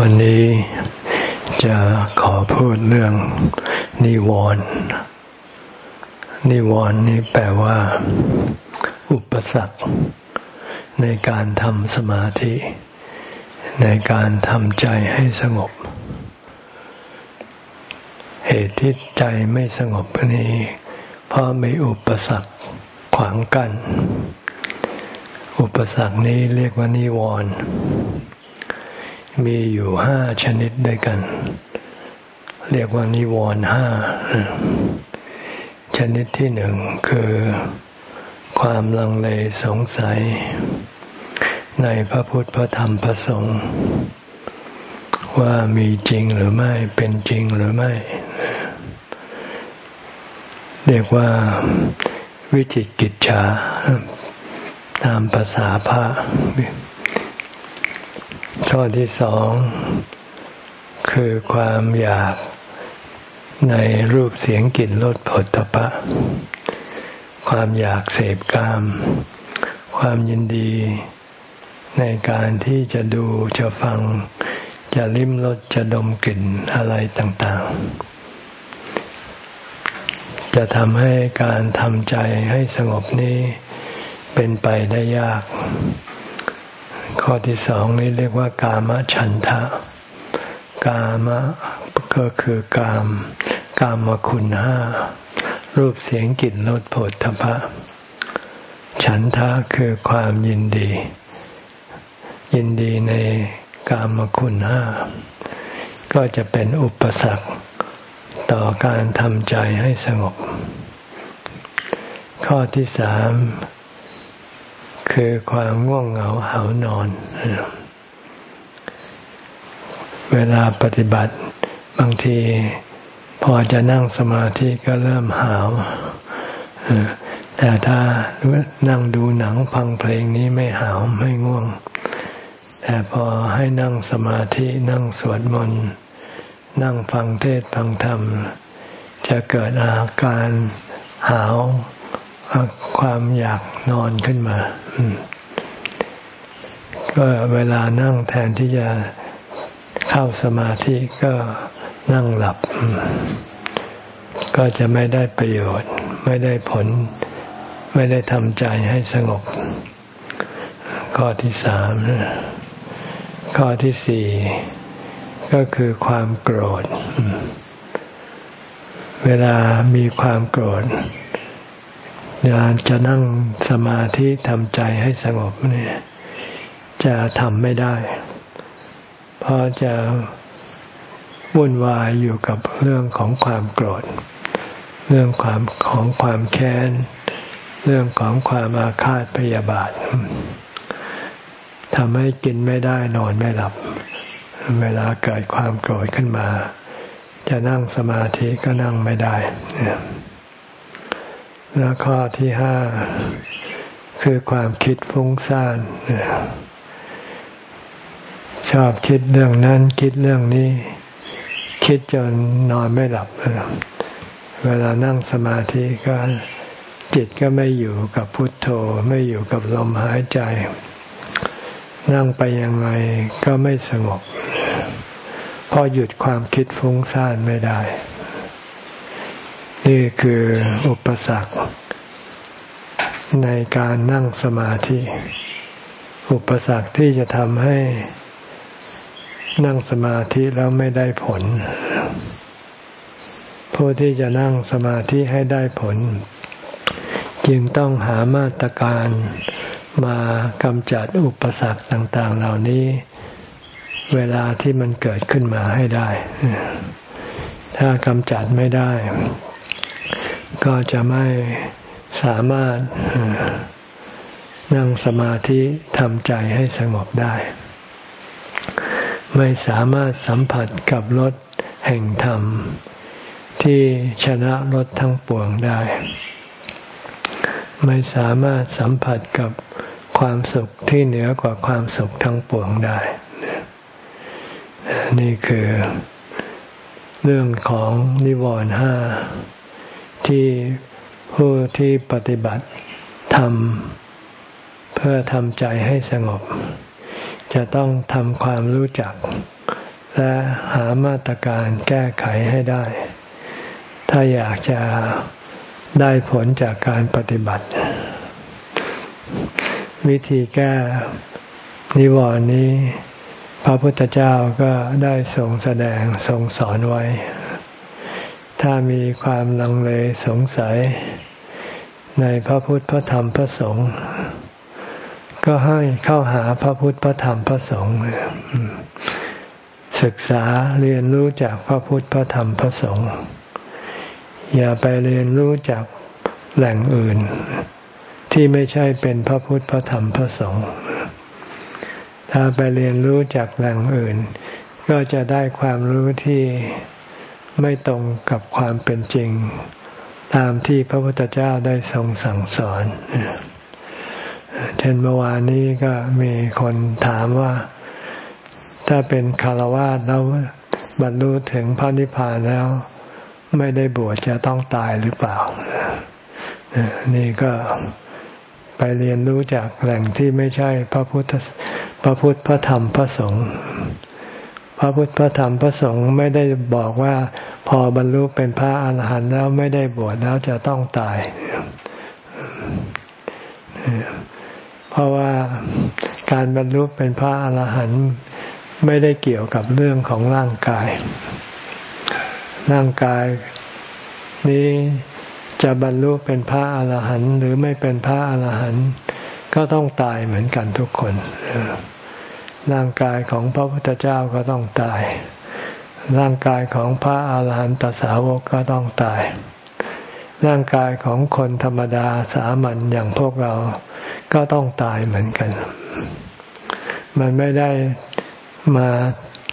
วันนี้จะขอพูดเรื่องนิวรณ์นิวรณ์นี่แปลว่า อุปสรรค ในการทำสมาธิ ในการทำใจให้สงบ เหตุที่ใจไม่สงบนี้ เพราะมีอุปสรรคขวางกัน้นอุปสรรคนี้เรียกว่านิวรณ์ มีอยู่ห้าชนิดด้วยกัน เรียกว่านิวรณ์ห้าชนิดที่หนึ่งคือ ความลังเลสงสัย ในพระพุทธพระธรรมพระสงฆ์ว่ามีจริงหรือไม่เป็นจริงหรือไม่ เรียกว่าวิจิกิจฉาตามภาษาพระ ข้อที่สอง คือความอยากในรูปเสียงกลิ่นรสผลตภะความอยากเสพกาม ความยินดี ในการที่จะดูจะฟัง จะลิ้มรสจะดมกลิ่นอะไรต่าง ๆ จะทำให้การทำใจให้สงบนี้เป็นไปได้ยาก ข้อที่สองนี้เรียกว่ากามฉันทะ กามะก็คือกาม กามคุณห้า รูปเสียงกลิ่นรสผลทพะ ฉันทะคือความยินดี ยินดีในกามคุณห้า ก็จะเป็นอุปสรรคต่อการทำใจให้สงบ ข้อที่สาม คือความง่วงเหงาเหานอน เวลาปฏิบัติ บางทีพอจะนั่งสมาธิก็เริ่มหาวแต่ถ้านั่งดูหนังฟังเพลงนี้ไม่หาวไม่ง่วง แต่พอให้นั่งสมาธินั่งสวดมนต์นั่งฟังเทศฟังธรรม จะเกิดอาการหาว ความอยากนอนขึ้นมา ก็เวลานั่งแทนที่จะเข้าสมาธิก็นั่งหลับ ก็จะไม่ได้ประโยชน์ ไม่ได้ผล ไม่ได้ทำใจให้สงบ ข้อที่สามข้อที่สี่ก็คือความโกรธ เวลามีความโกรธ เวลาจะนั่งสมาธิทำใจให้สงบเนี่ยจะทำไม่ได้ เพราะจะวุ่นวายอยู่กับเรื่องของความโกรธ เรื่องความของความแค้น เรื่องของความอาฆาตพยาบาททำให้กินไม่ได้นอนไม่หลับ เวลาเกิดความโกรธขึ้นมา จะนั่งสมาธิก็นั่งไม่ได้ แล้วข้อที่ห้าคือความคิดฟุ้งซ่านชอบคิดเรื่องนั้น คิดเรื่องนี้ คิดจนนอนไม่หลับ เวลานั่งสมาธิก็จิตก็ไม่อยู่กับพุทโธ ไม่อยู่กับลมหายใจ นั่งไปยังไงก็ไม่สงบ พอหยุดความคิดฟุ้งซ่านไม่ได้ นี่คืออุปสรรค ในการนั่งสมาธิ อุปสรรคที่จะทำให้นั่งสมาธิแล้วไม่ได้ผล ผู้ที่จะนั่งสมาธิให้ได้ผล จึงต้องหามาตรการมากำจัดอุปสรรคต่าง ๆ เหล่านี้ เวลาที่มันเกิดขึ้นมาให้ได้ ถ้ากำจัดไม่ได้ ก็จะไม่สามารถนั่งสมาธิทำใจให้สงบได้ ไม่สามารถสัมผัสกับรสแห่งธรรม ที่ชนะรสทั้งปวงได้ ไม่สามารถสัมผัสกับความสุขที่เหนือกว่าความสุขทั้งปวงได้ นี่คือเรื่องของนิวรณ์ห้า ที่ผู้ที่ปฏิบัติทำเพื่อทำใจให้สงบ จะต้องทำความรู้จัก และหามาตรการแก้ไขให้ได้ ถ้าอยากจะได้ผลจากการปฏิบัติ วิธีแก้นิวรณ์นี้ พระพุทธเจ้าก็ได้ทรงแสดงทรงสอนไว้ ถ้ามีความลังเลสงสัย ในพระพุทธพระธรรมพระสงฆ์ก็ให้เข้าหาพระพุทธพระธรรมพระสงฆ์ศึกษาเรียนรู้จากพระพุทธพระธรรมพระสงฆ์อย่าไปเรียนรู้จากแหล่งอื่น ที่ไม่ใช่เป็นพระพุทธพระธรรมพระสงฆ์ถ้าไปเรียนรู้จากแหล่งอื่น ก็จะได้ความรู้ที่ ไม่ตรงกับความเป็นจริง ตามที่พระพุทธเจ้าได้ทรงสั่งสอน เช่นเมื่อวานนี้ก็มีคนถามว่า ถ้าเป็นคารวะแล้วบรรลุถึงพระนิพพานแล้ว ไม่ได้บวชจะต้องตายหรือเปล่า นี่ก็ไปเรียนรู้จากแหล่งที่ไม่ใช่พระพุทธพระพุทธพระธรรมพระสงฆ์ พระพุทธพระธรรมพระสงฆ์ไม่ได้บอกว่าพอบรรลุเป็นพระอาหารหันต์แล้วไม่ได้บวชแล้วจะต้องตาย เพราะว่าการบรรลุเป็นพระอรหันต์ไม่ได้เกี่ยวกับเรื่องของร่างกาย ร่างกายนี้จะบรรลุเป็นพระอรหันต์หรือไม่เป็นพระอรหันต์ก็ต้องตายเหมือนกันทุกคน ร่างกายของพระพุทธเจ้าก็ต้องตาย ร่างกายของพระอาหารหันตสาวกก็ต้องตาย ร่างกายของคนธรรมดาสามัญอย่างพวกเราก็ต้องตายเหมือนกัน มันไม่ได้มา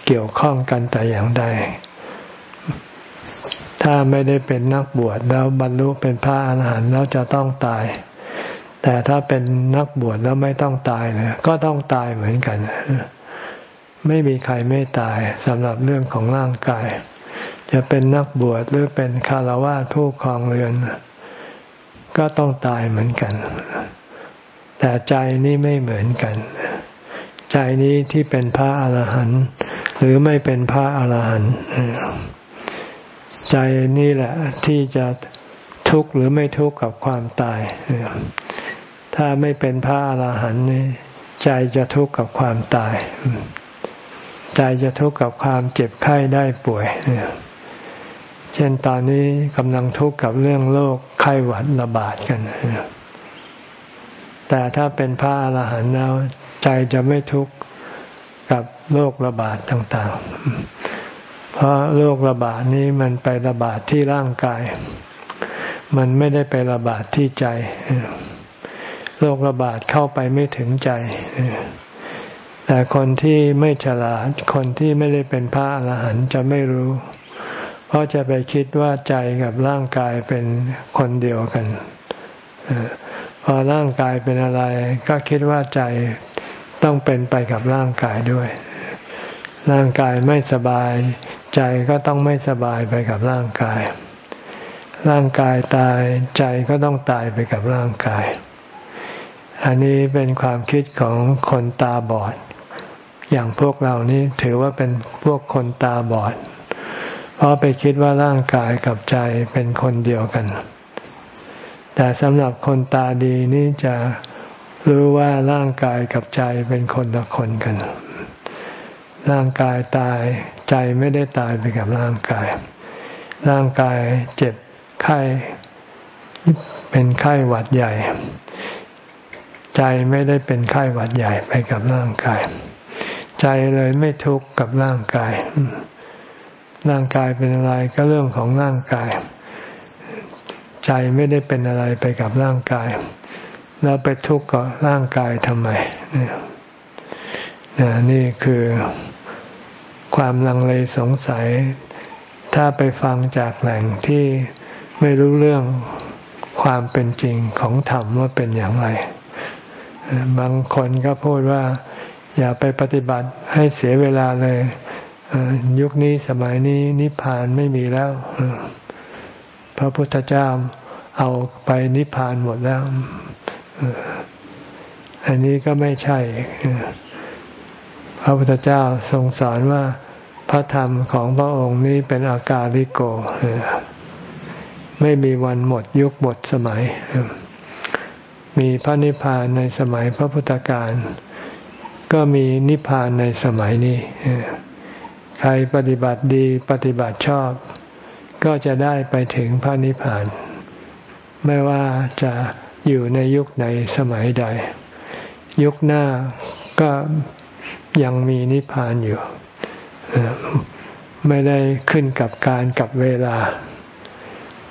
เกี่ยวข้องกันแต่อย่างใด ถ้าไม่ได้เป็นนักบวชแล้วบรรลุเป็นพระอรหันต์แล้วจะต้องตาย แต่ถ้าเป็นนักบวชแล้วไม่ต้องตายเนี่ยก็ต้องตายเหมือนกัน ไม่มีใครไม่ตายสำหรับเรื่องของร่างกาย จะเป็นนักบวชหรือเป็นคารวะผู้ครองเรือน ก็ต้องตายเหมือนกัน แต่ใจนี้ไม่เหมือนกัน ใจนี้ที่เป็นพระอรหันต์หรือไม่เป็นพระอรหันต์ใจนี่แหละที่จะทุกข์หรือไม่ทุกข์กับความตาย ถ้าไม่เป็นพระอรหันต์นี่ใจจะทุกข์กับความตาย ใจจะทุกข์กับความเจ็บไข้ได้ป่วย เช่นตอนนี้กำลังทุกข์กับเรื่องโรคไข้หวัดระบาดกัน แต่ถ้าเป็นพระอรหันต์แล้ว ใจจะไม่ทุกข์กับโรคระบาดต่าง ๆ เพราะโรคระบาดนี้มันไประบาดที่ร่างกาย มันไม่ได้ไประบาดที่ใจ โรคระบาดเข้าไปไม่ถึงใจ แต่คนที่ไม่ฉลาด คนที่ไม่ได้เป็นพระอรหันต์จะไม่รู้ เพราะจะไปคิดว่าใจกับร่างกายเป็นคนเดียวกัน พอร่างกายเป็นอะไร ก็คิดว่าใจต้องเป็นไปกับร่างกายด้วย ร่างกายไม่สบาย ใจก็ต้องไม่สบายไปกับร่างกาย ร่างกายตายใจก็ต้องตายไปกับร่างกาย อันนี้เป็นความคิดของคนตาบอด อย่างพวกเรานี้ถือว่าเป็นพวกคนตาบอด เพราะไปคิดว่าร่างกายกับใจเป็นคนเดียวกัน แต่สำหรับคนตาดีนี่จะรู้ว่าร่างกายกับใจเป็นคนละคนกัน ร่างกายตายใจไม่ได้ตายไปกับร่างกาย ร่างกายเจ็บไข้ เป็นไข้หวัดใหญ่ ใจไม่ได้เป็นไข้หวัดใหญ่ไปกับร่างกาย ใจเลยไม่ทุกข์กับร่างกาย ร่างกายเป็นอะไรก็เรื่องของร่างกาย ใจไม่ได้เป็นอะไรไปกับร่างกาย แล้วไปทุกข์กับร่างกายทำไมนี่นี่คือความลังเลสงสัย ถ้าไปฟังจากแหล่งที่ไม่รู้เรื่องความเป็นจริงของธรรมว่าเป็นอย่างไร บางคนก็พูดว่า อย่าไปปฏิบัติให้เสียเวลาเลยยุคนี้สมัยนี้นิพพานไม่มีแล้ว พระพุทธเจ้าเอาไปนิพพานหมดแล้ว อันนี้ก็ไม่ใช่ พระพุทธเจ้าทรงสอนว่าพระธรรมของพระองค์นี้เป็นอากาลิโก ไม่มีวันหมดยุคหมดสมัย มีพระนิพพานในสมัยพระพุทธการ ก็มีนิพพานในสมัยนี้ ใครปฏิบัติดีปฏิบัติชอบ ก็จะได้ไปถึงพระนิพพาน ไม่ว่าจะอยู่ในยุคไหนสมัยใด ยุคหน้าก็ยังมีนิพพานอยู่ ไม่ได้ขึ้นกับการกับเวลา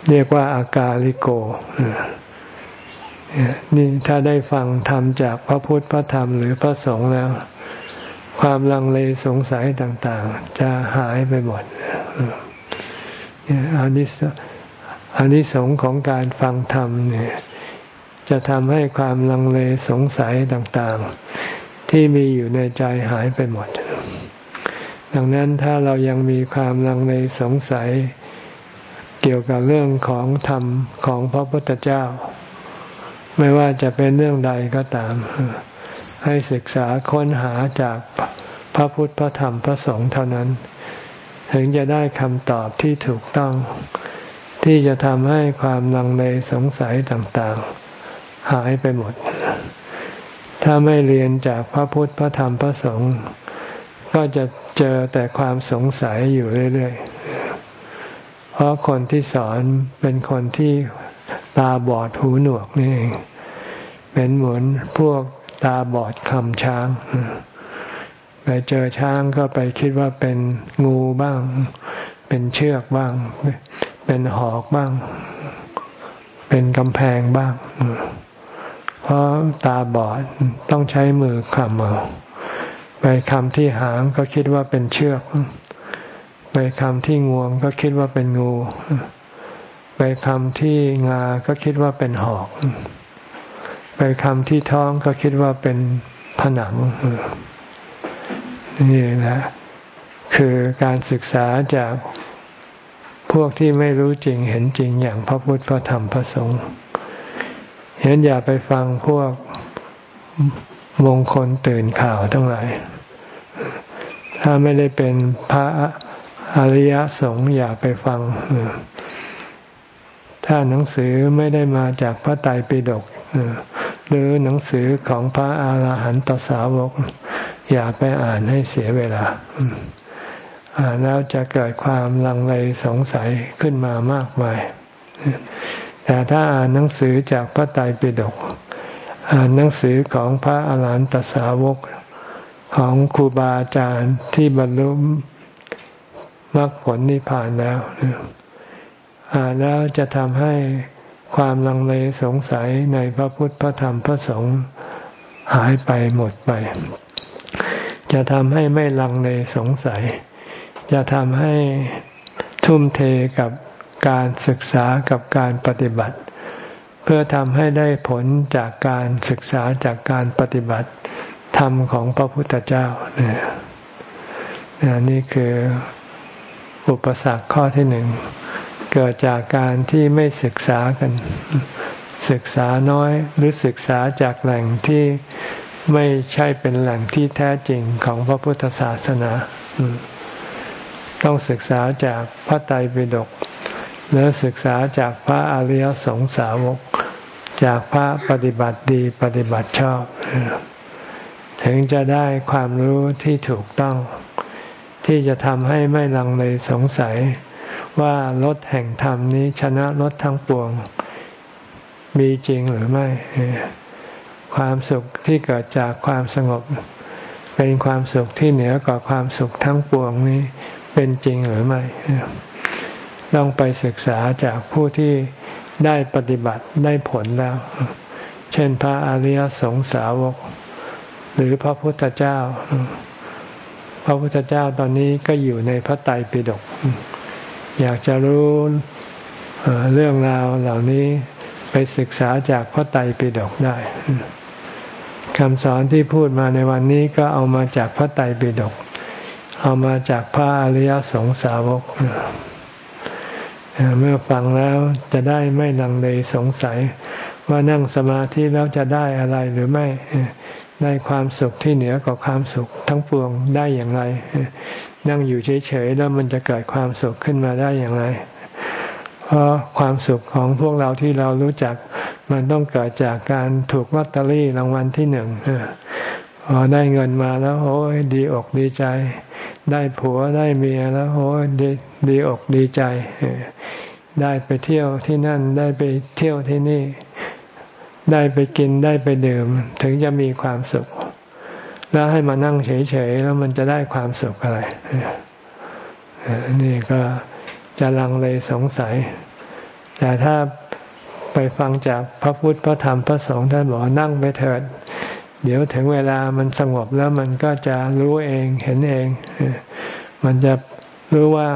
เรียกว่าอากาลิโก นี่ถ้าได้ฟังธรรมจากพระพุทธพระธรรมหรือพระสงฆ์แล้ว ความลังเลสงสัยต่าง ๆ จะหายไปหมดอันนี้อันนี้สงของการฟังธรรมเนี่ย จะทำให้ความลังเลสงสัยต่างๆ ที่มีอยู่ในใจหายไปหมด ดังนั้นถ้าเรายังมีความลังเลสงสัย เกี่ยวกับเรื่องของธรรมของพระพุทธเจ้า ไม่ว่าจะเป็นเรื่องใดก็ตาม ให้ศึกษาค้นหาจากพระพุทธพระธรรมพระสงฆ์เท่านั้น ถึงจะได้คำตอบที่ถูกต้อง ที่จะทำให้ความลังเลสงสัยต่างๆ หายไปหมด ถ้าไม่เรียนจากพระพุทธพระธรรมพระสงฆ์ก็จะเจอแต่ความสงสัยอยู่เรื่อยๆ เพราะคนที่สอนเป็นคนที่ ตาบอดหูหนวกนี่เองเป็นเหมือนพวกตาบอดคำช้างไปเจอช้างก็ไปคิดว่าเป็นงูบ้าง เป็นเชือกบ้าง เป็นหอกบ้าง เป็นกำแพงบ้าง เพราะตาบอดต้องใช้มือคำเอาไปคำที่หางก็คิดว่าเป็นเชือก ไปคำที่งวงก็คิดว่าเป็นงู ไปคำที่งาก็คิดว่าเป็นหอก ไปคำที่ท้องก็คิดว่าเป็นผนัง นี่แหละคือการศึกษาจากพวกที่ไม่รู้จริงเห็นจริงอย่างพระพุทธพระธรรมพระสงฆ์เห็นอย่าไปฟังพวกมงคลตื่นข่าวทั้งหลาย ถ้าไม่ได้เป็นพระอริยสงฆ์อย่าไปฟัง ถ้าหนังสือไม่ได้มาจากพระไตรปิฎกหรือหนังสือของพระอาหารหันตสาวก อย่าไปอ่านให้เสียเวลา อ่านแล้วจะเกิดความลังเลสงสัยขึ้นมามากมาย แต่ถ้าอ่านหนังสือจากพระไตรปิฎกอ่านหนังสือของพระอาหารหันตสาวกของครูบาอาจารย์ที่บรรลุมรรคผลนิพพานแล้วอ่าน แล้วจะทำให้ความลังเลสงสัยในพระพุทธพระธรรมพระสงฆ์หายไปหมดไป จะทำให้ไม่ลังเลสงสัย จะทำให้ทุ่มเทกับการศึกษากับการปฏิบัติ เพื่อทำให้ได้ผลจากการศึกษาจากการปฏิบัติธรรมของพระพุทธเจ้าเนี่ยนี่คืออุปสรรคข้อที่หนึ่ง เกิดจากการที่ไม่ศึกษากัน ศึกษาน้อยหรือศึกษาจากแหล่งที่ไม่ใช่เป็นแหล่งที่แท้จริงของพระพุทธศาสนา ต้องศึกษาจากพระไตรปิฎกหรือศึกษาจากพระอริยสงสาวก จากพระปฏิบัติดีปฏิบัติชอบ ถึงจะได้ความรู้ที่ถูกต้อง ที่จะทำให้ไม่ลังเลสงสัย ว่ารถแห่งธรรมนี้ชนะรถทั้งปวง มีจริงหรือไม่ ความสุขที่เกิดจากความสงบ เป็นความสุขที่เหนือกว่าความสุขทั้งปวงนี้เป็นจริงหรือไม่ ต้องไปศึกษาจากผู้ที่ได้ปฏิบัติได้ผลแล้ว เช่นพระอริยสงสาวก หรือพระพุทธเจ้า พระพุทธเจ้าตอนนี้ก็อยู่ในพระไตรปิฎก อยากจะรู้เรื่องราวเหล่านี้ไปศึกษาจากพระไตรปิฎกได้คำสอนที่พูดมาในวันนี้ก็เอามาจากพระไตรปิฎกเอามาจากพระอริยสงสาวกเมื่อฟังแล้วจะได้ไม่ลังเลสงสัย ว่านั่งสมาธิแล้วจะได้อะไรหรือไม่ได้ความสุขที่เหนือกว่าความสุขทั้งปวงได้อย่างไร นั่งอยู่เฉยๆแล้วมันจะเกิดความสุขขึ้นมาได้อย่างไร เพราะความสุขของพวกเราที่เรารู้จัก มันต้องเกิดจากการถูกลอตเตอรี่รางวัลที่หนึ่งพอได้เงินมาแล้วโอ้ยดีอกดีใจ ได้ผัวได้เมียแล้วโอ้ยดีดีอกดีใจ ได้ไปเที่ยวที่นั่นได้ไปเที่ยวที่นี่ ได้ไปกินได้ไปดื่ม ถึงจะมีความสุข แล้วให้มานั่งเฉยๆแล้วมันจะได้ความสุขอะไรนี่ก็จะลังเลสงสัย แต่ถ้าไปฟังจากพระพุทธพระธรรมพระสงฆ์ท่านบอกนั่งไปเถิด เดี๋ยวถึงเวลามันสงบแล้วมันก็จะรู้เองเห็นเอง มันจะรู้ว่า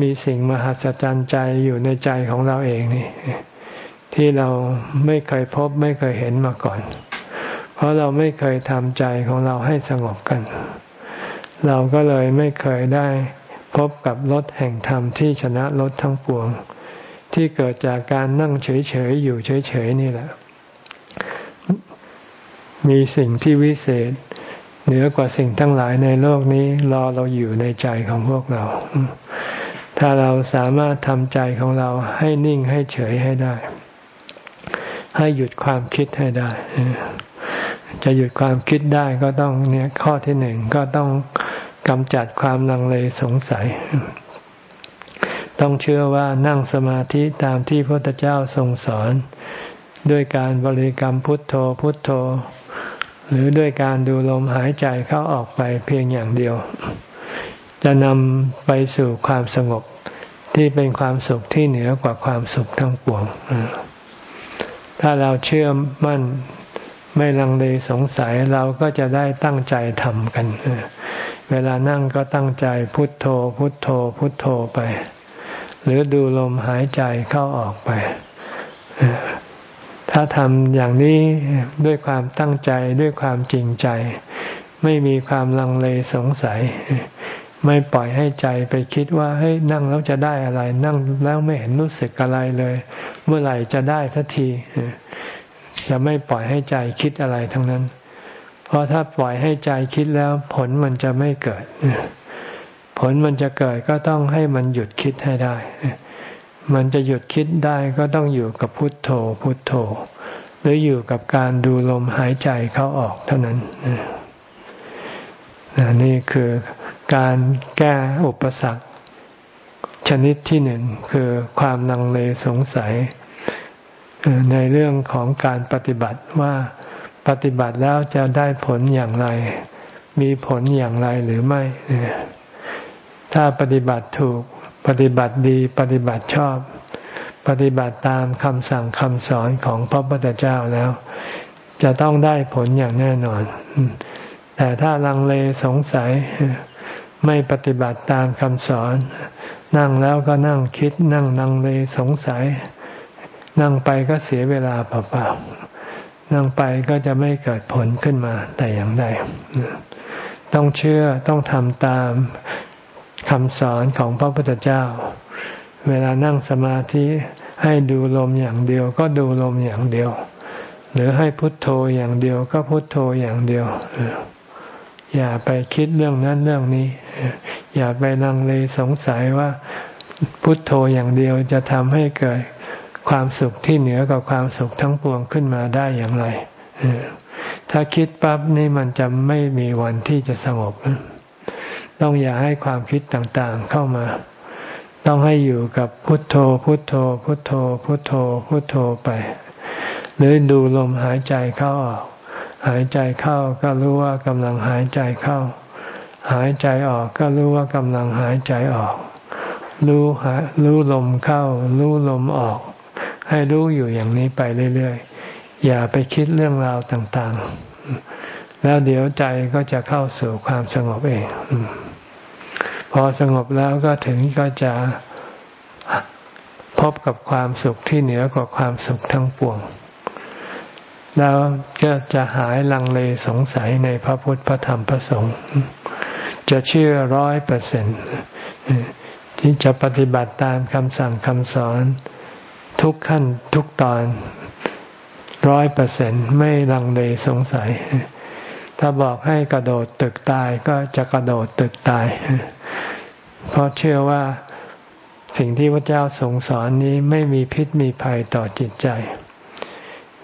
มีสิ่งมหัศจรรย์ใจอยู่ในใจของเราเองนี่ ที่เราไม่เคยพบไม่เคยเห็นมาก่อน เพราะเราไม่เคยทำใจของเราให้สงบกัน เราก็เลยไม่เคยได้พบกับรถแห่งธรรมที่ชนะรถทั้งปวง ที่เกิดจากการนั่งเฉยๆอยู่เฉยๆนี่แหละ มีสิ่งที่วิเศษ เหนือกว่าสิ่งทั้งหลายในโลกนี้ รอเราอยู่ในใจของพวกเรา ถ้าเราสามารถทำใจของเราให้นิ่งให้เฉยให้ได้ ให้หยุดความคิดให้ได้ จะหยุดความคิดได้ก็ต้องเนี่ยข้อที่หนึ่งก็ต้องกำจัดความลังเลสงสัย ต้องเชื่อว่านั่งสมาธิตามที่พระพุทธเจ้าทรงสอน ด้วยการบริกรรมพุทโธพุทโธ หรือด้วยการดูลมหายใจเข้าออกไปเพียงอย่างเดียว จะนำไปสู่ความสงบที่เป็นความสุขที่เหนือกว่าความสุขทั้งปวงถ้าเราเชื่อมั่น ไม่ลังเลสงสัยเราก็จะได้ตั้งใจทำกัน เวลานั่งก็ตั้งใจพุทโธ พุทโธ พุทโธไป หรือดูลมหายใจเข้าออกไป ถ้าทำอย่างนี้ด้วยความตั้งใจด้วยความจริงใจ ไม่มีความลังเลสงสัย ไม่ปล่อยให้ใจไปคิดว่าเฮ้ยนั่งแล้วจะได้อะไร นั่งแล้วไม่เห็นรู้สึกอะไรเลย เมื่อไหร่จะได้ทันที จะไม่ปล่อยให้ใจคิดอะไรทั้งนั้น เพราะถ้าปล่อยให้ใจคิดแล้วผลมันจะไม่เกิด ผลมันจะเกิดก็ต้องให้มันหยุดคิดให้ได้ มันจะหยุดคิดได้ก็ต้องอยู่กับพุทโธ พุทโธ หรืออยู่กับการดูลมหายใจเข้าออกเท่านั้นนี่คือการแก้อุปสรรคชนิดที่หนึ่งคือความลังเลสงสัย ในเรื่องของการปฏิบัติว่าปฏิบัติแล้วจะได้ผลอย่างไร มีผลอย่างไรหรือไม่ ถ้าปฏิบัติถูก ปฏิบัติดี ปฏิบัติชอบ ปฏิบัติตามคำสั่งคำสอนของพระพุทธเจ้าแล้ว จะต้องได้ผลอย่างแน่นอน แต่ถ้าลังเลสงสัยไม่ปฏิบัติตามคำสอน นั่งแล้วก็นั่งคิดนั่งนังเลสงสัย นั่งไปก็เสียเวลาเปล่าๆนั่งไปก็จะไม่เกิดผลขึ้นมาแต่อย่างใดต้องเชื่อต้องทำตามคำสอนของพระพุทธเจ้า เวลานั่งสมาธิให้ดูลมอย่างเดียว ก็ดูลมอย่างเดียว หรือให้พุทโธอย่างเดียว ก็พุทโธอย่างเดียว อย่าไปคิดเรื่องนั้นเรื่องนี้ อย่าไปนังเลยสงสัยว่าพุทโธอย่างเดียวจะทำให้เกิด ความสุขที่เหนือกว่าความสุขทั้งปวงขึ้นมาได้อย่างไร ถ้าคิดปั๊บนี่มันจะไม่มีวันที่จะสงบ ต้องอย่าให้ความคิดต่างๆเข้ามา ต้องให้อยู่กับพุทโธ พุทโธ พุทโธ พุทโธ พุทโธไป หรือดูลมหายใจเข้าออก หายใจเข้าก็รู้ว่ากำลังหายใจเข้า หายใจออกก็รู้ว่ากำลังหายใจออก รู้หารู้ลมเข้า รู้ลมออก ให้รู้อยู่อย่างนี้ไปเรื่อยๆ อย่าไปคิดเรื่องราวต่างๆ แล้วเดี๋ยวใจก็จะเข้าสู่ความสงบเอง พอสงบแล้วก็ถึงก็จะพบกับความสุขที่เหนือกว่าความสุขทั้งปวง แล้วก็จะหายลังเลสงสัยในพระพุทธพระธรรมพระสงฆ์จะเชื่อร้อยเปอร์เซ็นที่จะปฏิบัติตามคำสั่งคำสอน ทุกขั้นทุกตอนร้อยเปอร์เซ็นต์ไม่ลังเลสงสัย ถ้าบอกให้กระโดดตึกตายก็จะกระโดดตึกตาย เพราะเชื่อว่าสิ่งที่พระเจ้าทรงสอนนี้ไม่มีพิษมีภัยต่อจิตใจ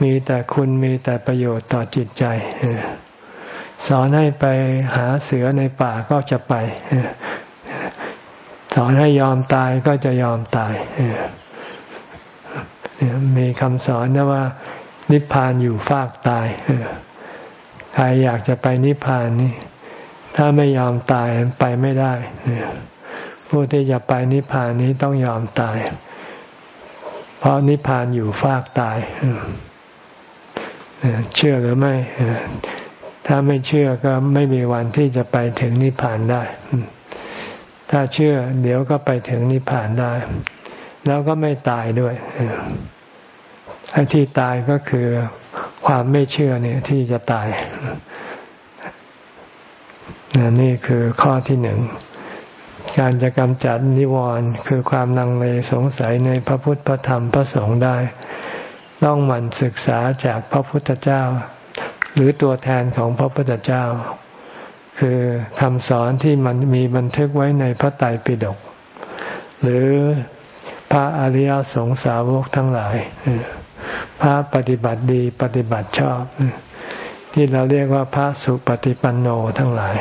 มีแต่คุณมีแต่ประโยชน์ต่อจิตใจ สอนให้ไปหาเสือในป่าก็จะไป สอนให้ยอมตายก็จะยอมตาย มีคำสอนนะว่า นิพพานอยู่ฟากตายใครอยากจะไปนิพพานนี่ถ้าไม่ยอมตายไปไม่ได้ผู้ที่จะไปนิพพานนี้ต้องยอมตาย เพราะนิพพานอยู่ฟากตายเชื่อหรือไม่ถ้าไม่เชื่อก็ไม่มีวันที่จะไปถึงนิพพานได้ ถ้าเชื่อ เดี๋ยวก็ไปถึงนิพพานได้ แล้วก็ไม่ตายด้วยไอ้ที่ตายก็คือความไม่เชื่อเนี่ยที่จะตายนี่คือข้อที่หนึ่งการจะกำจัดนิวรณ์คือความลังเลสงสัยในพระพุทธพระธรรมพระสงฆ์ได้ ต้องหมั่นศึกษาจากพระพุทธเจ้า หรือตัวแทนของพระพุทธเจ้า คือคำสอนที่มันมีบันทึกไว้ในพระไตรปิฎกหรือ พระอริยสงสาวกทั้งหลาย พระปฏิบัติดีปฏิบัติชอบ ที่เราเรียกว่าพระสุปฏิปันโนทั้งหลาย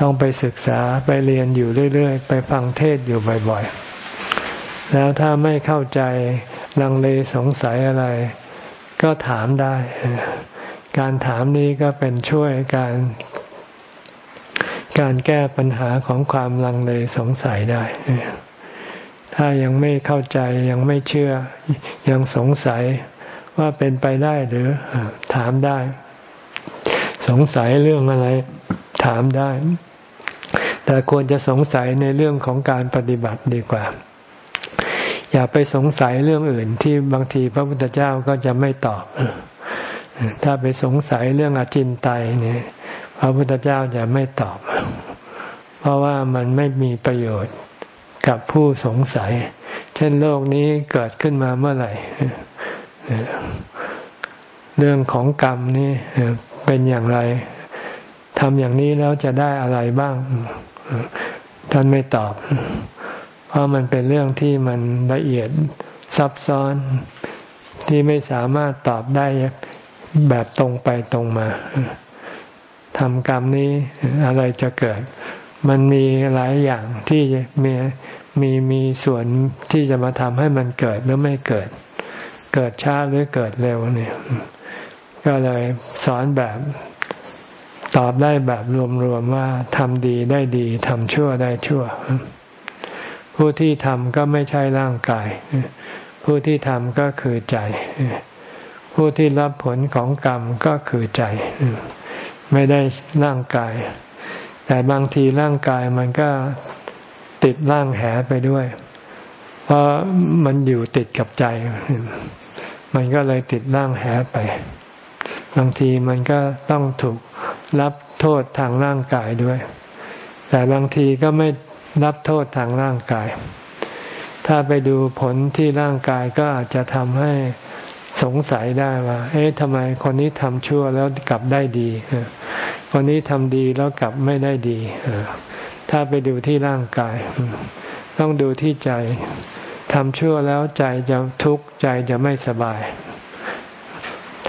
ต้องไปศึกษาไปเรียนอยู่เรื่อยๆ ไปฟังเทศอยู่บ่อยๆ แล้วถ้าไม่เข้าใจลังเลสงสัยอะไร ก็ถามได้ การถามนี้ก็เป็นช่วยการการแก้ปัญหาของความลังเลสงสัยได้ ถ้ายังไม่เข้าใจยังไม่เชื่อ ยังสงสัยว่าเป็นไปได้หรือถามได้ สงสัยเรื่องอะไร ถามได้ แต่ควรจะสงสัยในเรื่องของการปฏิบัติดีกว่า อย่าไปสงสัยเรื่องอื่น ที่บางทีพระพุทธเจ้าก็จะไม่ตอบถ้าไปสงสัยเรื่องอาจินไตเนี่ยพระพุทธเจ้าจะไม่ตอบ เพราะว่ามันไม่มีประโยชน์ กับผู้สงสัย เช่นโลกนี้เกิดขึ้นมาเมื่อไหร่ เรื่องของกรรมนี่เป็นอย่างไรทำอย่างนี้แล้วจะได้อะไรบ้าง ท่านไม่ตอบ เพราะมันเป็นเรื่องที่มันละเอียดซับซ้อนที่ไม่สามารถตอบได้แบบตรงไปตรงมาทำกรรมนี้อะไรจะเกิด มันมีหลายอย่างที่มีมีมีส่วนที่จะมาทำให้มันเกิดหรือไม่เกิด เกิดช้าหรือเกิดเร็วเนี่ย ก็เลยสอนแบบตอบได้แบบรวมๆว่าทำดีได้ดีทำชั่วได้ชั่ว ผู้ที่ทำก็ไม่ใช่ร่างกาย ผู้ที่ทำก็คือใจ ผู้ที่รับผลของกรรมก็คือใจ ไม่ได้ร่างกาย แต่บางทีร่างกายมันก็ติดร่างแหไปด้วย เพราะมันอยู่ติดกับใจ มันก็เลยติดร่างแหไป บางทีมันก็ต้องถูกรับโทษทางร่างกายด้วย แต่บางทีก็ไม่รับโทษทางร่างกาย ถ้าไปดูผลที่ร่างกายก็อาจจะทำให้สงสัยได้ว่า เอ๊ะทำไมคนนี้ทำชั่วแล้วกลับได้ดี คนนี้ทำดีแล้วกลับไม่ได้ดี ถ้าไปดูที่ร่างกาย ต้องดูที่ใจทำชั่วแล้วใจจะทุกข์ใจจะไม่สบาย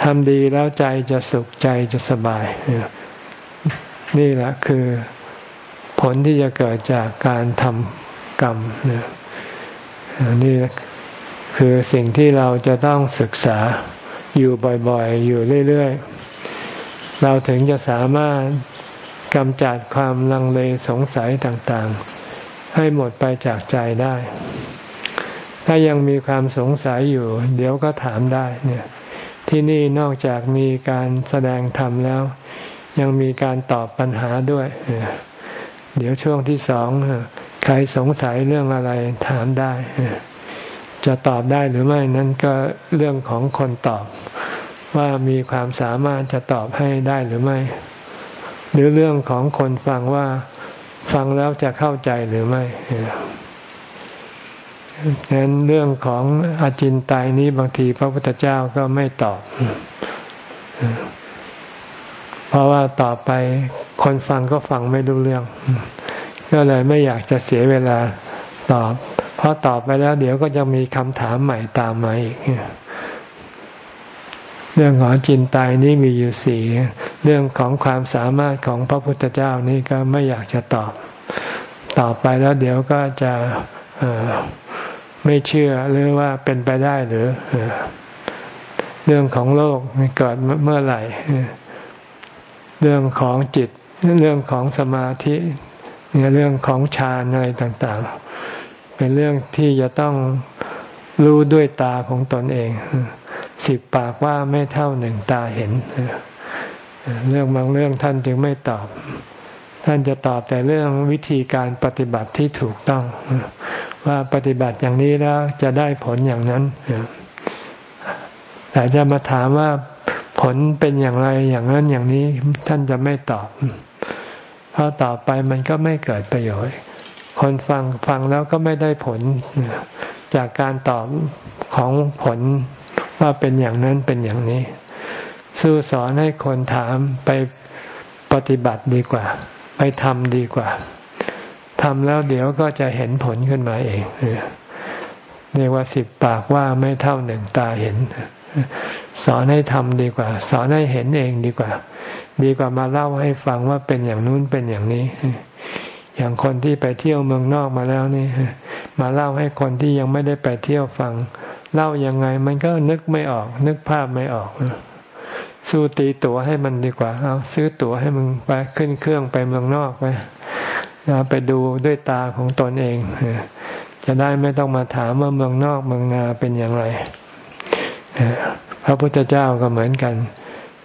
ทำดีแล้วใจจะสุขใจจะสบาย นี่แหละคือผลที่จะเกิดจากการทำกรรมนี่นี่คือสิ่งที่เราจะต้องศึกษาอยู่บ่อยๆ อยู่เรื่อยๆ เราถึงจะสามารถกำจัดความลังเลสงสัยต่างๆ ให้หมดไปจากใจได้ ถ้ายังมีความสงสัยอยู่ เดี๋ยวก็ถามได้เนี่ย ที่นี่นอกจากมีการแสดงธรรมแล้ว ยังมีการตอบปัญหาด้วย เดี๋ยวช่วงที่สองใครสงสัยเรื่องอะไรถามได้ จะตอบได้หรือไม่นั้นก็เรื่องของคนตอบ ว่ามีความสามารถจะตอบให้ได้หรือไม่ หรือเรื่องของคนฟังว่าฟังแล้วจะเข้าใจหรือไม่ฉะนั้นเรื่องของอาจินตายนี้บางทีพระพุทธเจ้าก็ไม่ตอบ เพราะว่าต่อไปคนฟังก็ฟังไม่รู้เรื่อง ก็เลยไม่อยากจะเสียเวลาตอบ เพราะตอบไปแล้วเดี๋ยวก็จะมีคำถามใหม่ตามมาอีก เรื่องของจินตายนี้มีอยู่สี่เรื่องของความสามารถของพระพุทธเจ้านี่ก็ไม่อยากจะตอบตอบไปแล้วเดี๋ยวก็จะไม่เชื่อหรือว่าเป็นไปได้หรือเรื่องของโลกเกิดเมื่อไหร่ เรื่องของจิต เรื่องของสมาธิเรื่องของฌานอะไรต่างๆ เป็นเรื่องที่จะต้องรู้ด้วยตาของตนเอง สิบปากว่าไม่เท่าหนึ่งตาเห็น เรื่องบางเรื่องท่านจึงไม่ตอบ ท่านจะตอบแต่เรื่องวิธีการปฏิบัติที่ถูกต้อง ว่าปฏิบัติอย่างนี้แล้วจะได้ผลอย่างนั้นแต่จะมาถามว่าผลเป็นอย่างไรอย่างนั้นอย่างนี้ท่านจะไม่ตอบ เพราะตอบไปมันก็ไม่เกิดประโยชน์ คนฟังฟังแล้วก็ไม่ได้ผลจากการตอบของผล ว่าเป็นอย่างนั้นเป็นอย่างนี้ สู้สอนให้คนถามไปปฏิบัติดีกว่า ไปทำดีกว่าทำแล้วเดี๋ยวก็จะเห็นผลขึ้นมาเองเรียกว่าสิบปากว่าไม่เท่าหนึ่งตาเห็น สอนให้ทำดีกว่า สอนให้เห็นเองดีกว่า ดีกว่ามาเล่าให้ฟังว่าเป็นอย่างนู้นเป็นอย่างนี้ อย่างคนที่ไปเที่ยวเมืองนอกมาแล้วนี่มาเล่าให้คนที่ยังไม่ได้ไปเที่ยวฟัง เล่ายังไง มันก็นึกไม่ออก นึกภาพไม่ออกสู้ตีตั๋วให้มันดีกว่า เอาซื้อตั๋วให้มึงไปขึ้นเครื่องไปเมืองนอกไปไปดูด้วยตาของตนเองจะได้ไม่ต้องมาถามว่าเมืองนอกเมืองนาเป็นอย่างไรพระพุทธเจ้าก็เหมือนกัน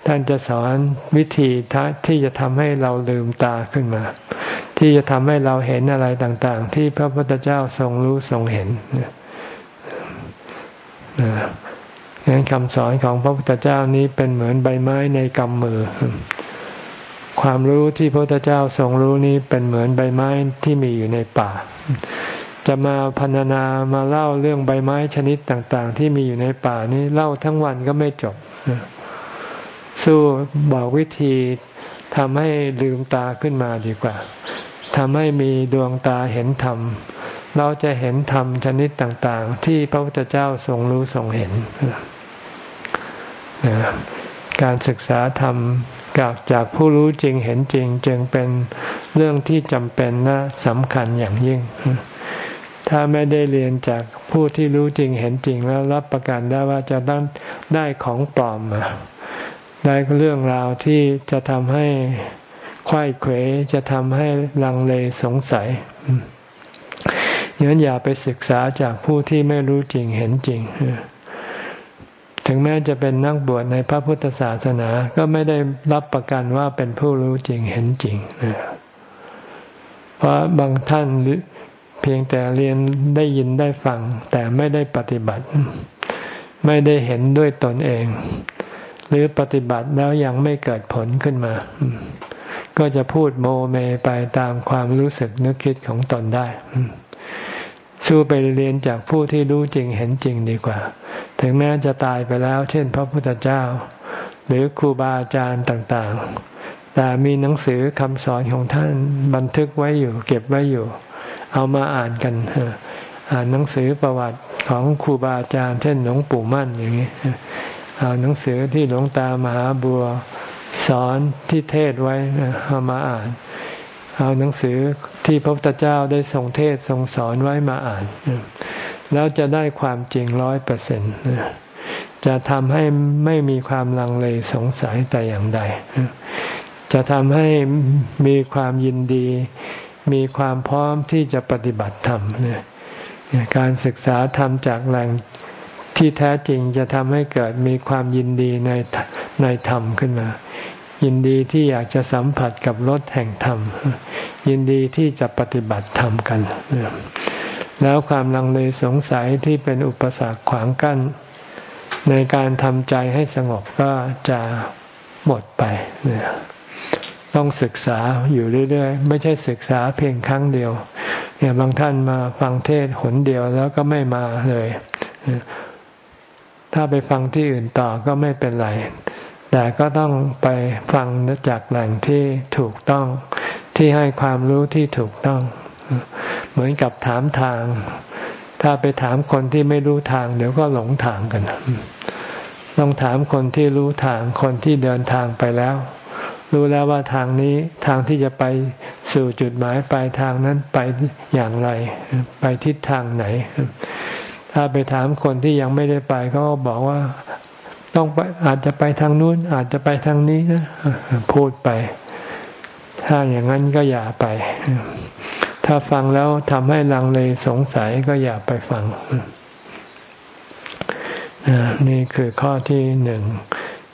ท่านจะสอนวิธีที่จะทำให้เราลืมตาขึ้นมา ที่จะทำให้เราเห็นอะไรต่าง ๆ ที่พระพุทธเจ้าทรงรู้ทรงเห็น งั้นคำสอนของพระพุทธเจ้านี้เป็นเหมือนใบไม้ในกำมือ ความรู้ที่พระพุทธเจ้าทรงรู้นี้เป็นเหมือนใบไม้ที่มีอยู่ในป่า จะมาพันนามาเล่าเรื่องใบไม้ชนิดต่าง ๆ ที่มีอยู่ในป่านี้เล่าทั้งวันก็ไม่จบ สู้บอกวิธีทำให้ลืมตาขึ้นมาดีกว่าทำให้มีดวงตาเห็นธรรม เราจะเห็นธรรมชนิดต่างๆ ที่พระพุทธเจ้าทรงรู้ทรงเห็น การศึกษาธรรมกับจากผู้รู้จริงเห็นจริง จึงเป็นเรื่องที่จำเป็นและสำคัญอย่างยิ่ง ถ้าไม่ได้เรียนจากผู้ที่รู้จริงเห็นจริงแล้วรับประกันได้ว่าจะต้องได้ของปลอมมาได้เรื่องราวที่จะทำให้ควายเขวจะทำให้ลังเลสงสัย งั้นอย่าไปศึกษาจากผู้ที่ไม่รู้จริงเห็นจริง ถึงแม้จะเป็นนักบวชในพระพุทธศาสนา ก็ไม่ได้รับประกันว่าเป็นผู้รู้จริงเห็นจริง เพราะบางท่านเพียงแต่เรียนได้ยินได้ฟัง แต่ไม่ได้ปฏิบัติ ไม่ได้เห็นด้วยตนเอง หรือปฏิบัติแล้วยังไม่เกิดผลขึ้นมา ก็จะพูดโมเมไปตามความรู้สึกนึกคิดของตนได้ สู้ไปเรียนจากผู้ที่รู้จริงเห็นจริงดีกว่า ถึงแม้จะตายไปแล้ว เช่น พระพุทธเจ้า หรือครูบาอาจารย์ต่างๆ แต่มีหนังสือคำสอนของท่านบันทึกไว้อยู่ เก็บไว้อยู่ เอามาอ่านกันอ่านหนังสือประวัติของครูบาอาจารย์ เช่นหลวงปู่มั่นอย่างนี้เอาหนังสือที่หลวงตามหาบัวสอนที่เทศไว้เอามาอ่าน เอาหนังสือที่พระพุทธเจ้าได้ทรงเทศทรงสอนไว้มาอ่าน แล้วจะได้ความจริงร้อยเปอร์เซ็นต์จะทำให้ไม่มีความลังเลสงสัยแต่อย่างใด จะทำให้มีความยินดี มีความพร้อมที่จะปฏิบัติธรรมการศึกษาธรรมจากแหล่งที่แท้จริงจะทำให้เกิดมีความยินดีในในธรรมขึ้นมา ยินดีที่อยากจะสัมผัสกับรสแห่งธรรม ยินดีที่จะปฏิบัติธรรมกัน แล้วความลังเลสงสัยที่เป็นอุปสรรคขวางกั้น ในการทำใจให้สงบก็จะหมดไป ต้องศึกษาอยู่เรื่อยๆ ไม่ใช่ศึกษาเพียงครั้งเดียวอย่าบางท่านมาฟังเทศหนเดียวแล้วก็ไม่มาเลย ถ้าไปฟังที่อื่นต่อก็ไม่เป็นไร แต่ก็ต้องไปฟังจากแหล่งที่ถูกต้องที่ให้ความรู้ที่ถูกต้อง เหมือนกับถามทาง ถ้าไปถามคนที่ไม่รู้ทาง เดี๋ยวก็หลงทางกัน ต้องถามคนที่รู้ทางคนที่เดินทางไปแล้ว รู้แล้วว่าทางนี้ทางที่จะไปสู่จุดหมายปลายทางนั้นไปอย่างไร ไปทิศทางไหน ถ้าไปถามคนที่ยังไม่ได้ไปเขาก็บอกว่า ต้องไปอาจจะไปทางนู้น อาจจะไปทางนี้นะพูดไป ถ้าอย่างนั้นก็อย่าไป ถ้าฟังแล้วทำให้ลังเลสงสัยก็อย่าไปฟัง นี่คือข้อที่หนึ่ง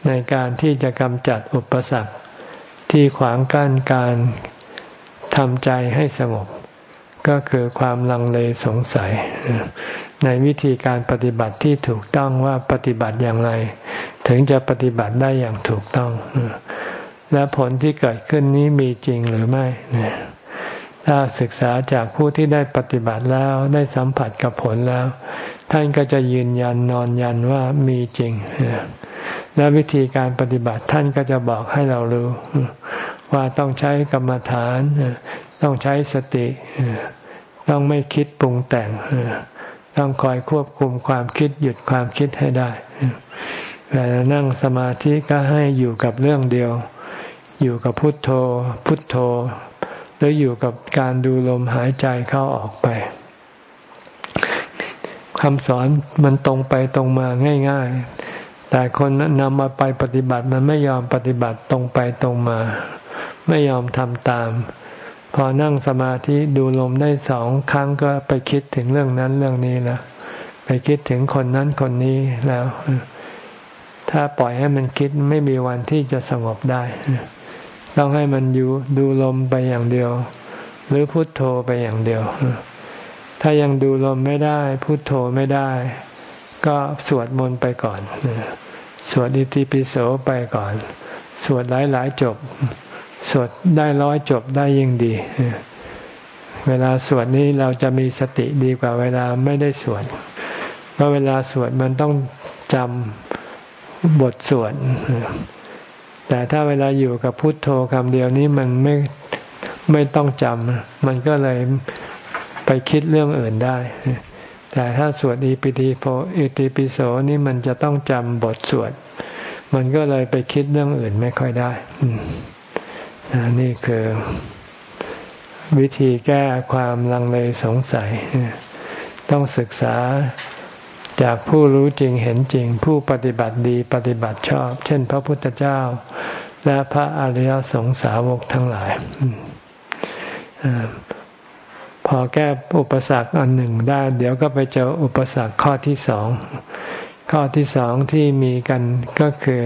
ในการที่จะกำจัดอุปสรรคที่ขวางกั้นการทำใจให้สงบ ก็คือความลังเลสงสัย ในวิธีการปฏิบัติที่ถูกต้องว่าปฏิบัติอย่างไร ถึงจะปฏิบัติได้อย่างถูกต้อง และผลที่เกิดขึ้นนี้มีจริงหรือไม่ ถ้าศึกษาจากผู้ที่ได้ปฏิบัติแล้วได้สัมผัสกับผลแล้ว ท่านก็จะยืนยันนอนยันว่ามีจริง และวิธีการปฏิบัติท่านก็จะบอกให้เรารู้ ว่าต้องใช้กรรมฐาน ต้องใช้สติ ต้องไม่คิดปรุงแต่ง ต้องคอยควบคุมความคิดหยุดความคิดให้ได้เวลานั่งสมาธิก็ให้อยู่กับเรื่องเดียว อยู่กับพุทโธ พุทโธ หรืออยู่กับการดูลมหายใจเข้าออกไปคำสอนมันตรงไปตรงมาง่าย ๆ แต่คนนำมาไปปฏิบัติมันไม่ยอมปฏิบัติตรงไปตรงมา ไม่ยอมทำตาม พอนั่งสมาธิดูลมได้สองครั้งก็ไปคิดถึงเรื่องนั้นเรื่องนี้แล้วไปคิดถึงคนนั้นคนนี้แล้ว ถ้าปล่อยให้มันคิดไม่มีวันที่จะสงบได้ ต้องให้มันอยู่ดูลมไปอย่างเดียว หรือพุทโธไปอย่างเดียว ถ้ายังดูลมไม่ได้ พุทโธไม่ได้ ก็สวดมนต์ไปก่อน สวดอิติปิโสไปก่อน สวดหลายหลายจบ สวดได้ร้อยจบได้ยิ่งดี เวลาสวดนี้เราจะมีสติดีกว่าเวลาไม่ได้สวด เพราะเวลาสวดมันต้องจำบทสวด แต่ถ้าเวลาอยู่กับพุทโธคำเดียวนี้มันไม่ไม่ต้องจำ มันก็เลยไปคิดเรื่องอื่นได้ แต่ถ้าสวดอีปิติโพอิติปิโสนี่มันจะต้องจำบทสวด มันก็เลยไปคิดเรื่องอื่นไม่ค่อยได้ นี่คือวิธีแก้ความลังเลสงสัย ต้องศึกษาจากผู้รู้จริงเห็นจริง ผู้ปฏิบัติดีปฏิบัติชอบ เช่น พระพุทธเจ้า และพระอริยสงสาวกทั้งหลายพอแก้อุปสรรคอันหนึ่งได้ เดี๋ยวก็ไปเจออุปสรรคข้อที่สองข้อที่สองที่มีกันก็คือ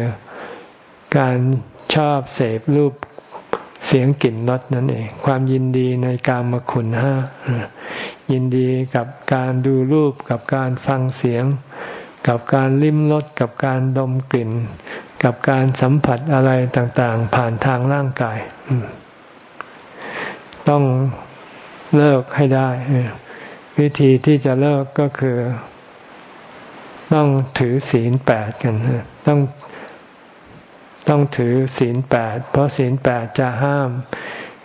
การชอบเสพรูป เสียงกลิ่นรสนั่นเอง ความยินดีในการมคุณห้ายินดีกับการดูรูปกับการฟังเสียง กับการลิ้มรสกับการดมกลิ่น กับการสัมผัสอะไรต่างๆ ผ่านทางร่างกาย ต้องเลิกให้ได้ วิธีที่จะเลิกก็คือ ต้องถือศีลแปดกันต้อง ต้องถือศีลแปดเพราะศีลแปดจะห้าม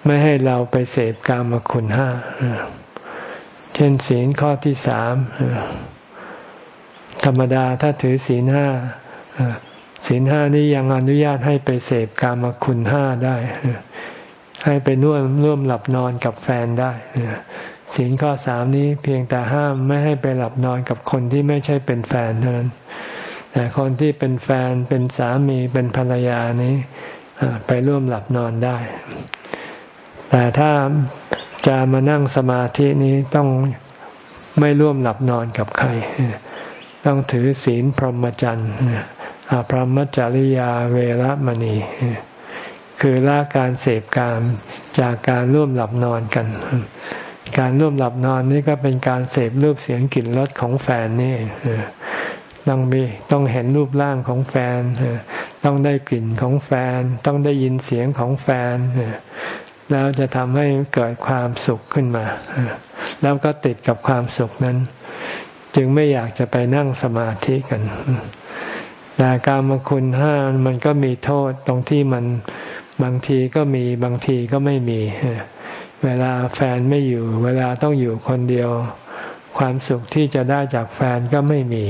ไม่ให้เราไปเสพกามคุณห้าเช่นศีลข้อที่สามธรรมดาถ้าถือศีลห้าศีลห้านี้ยังอนุญาตให้ไปเสพกามคุณห้าได้ ให้ไปน่วมร่วมหลับนอนกับแฟนได้ศีลข้อสามนี้เพียงแต่ห้ามไม่ให้ไปหลับนอนกับคนที่ไม่ใช่เป็นแฟนเท่านั้น แต่คนที่เป็นแฟนเป็นสามีเป็นภรรยานี้ไปร่วมหลับนอนได้ แต่ถ้าจะมานั่งสมาธินี้ต้องไม่ร่วมหลับนอนกับใคร ต้องถือศีลพรหมจรรย์อาพรหมจริยาเวรมณี คือละการเสพการจากการร่วมหลับนอนกัน การร่วมหลับนอนนี่ก็เป็นการเสพรูปเสียงกลิ่นรสของแฟนนี่ ต้องมีต้องเห็นรูปร่างของแฟน ต้องได้กลิ่นของแฟน ต้องได้ยินเสียงของแฟน แล้วจะทำให้เกิดความสุขขึ้นมา แล้วก็ติดกับความสุขนั้น จึงไม่อยากจะไปนั่งสมาธิกัน แต่การมคุณห้ามันก็มีโทษตรงที่มันบางทีก็มีบางทีก็ไม่มี เวลาแฟนไม่อยู่ เวลาต้องอยู่คนเดียวความสุขที่จะได้จากแฟนก็ไม่มี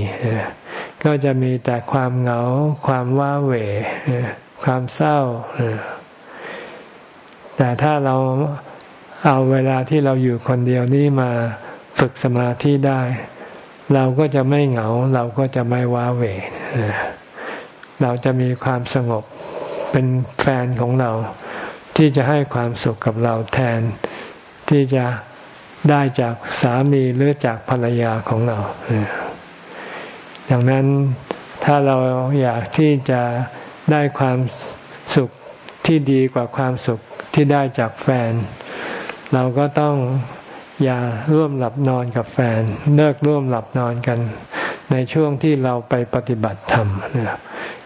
ก็จะมีแต่ความเหงา ความว้าเหวความเศร้า แต่ถ้าเราเอาเวลาที่เราอยู่คนเดียวนี้มาฝึกสมาธิได้ เราก็จะไม่เหงา เราก็จะไม่ว้าเหวเราจะมีความสงบเป็นแฟนของเรา ที่จะให้ความสุขกับเราแทน ที่จะได้จากสามีหรือจากภรรยาของเรา ดังนั้นถ้าเราอยากที่จะได้ความสุขที่ดีกว่าความสุขที่ได้จากแฟน เราก็ต้องอย่าร่วมหลับนอนกับแฟน เลิกร่วมหลับนอนกัน ในช่วงที่เราไปปฏิบัติธรรม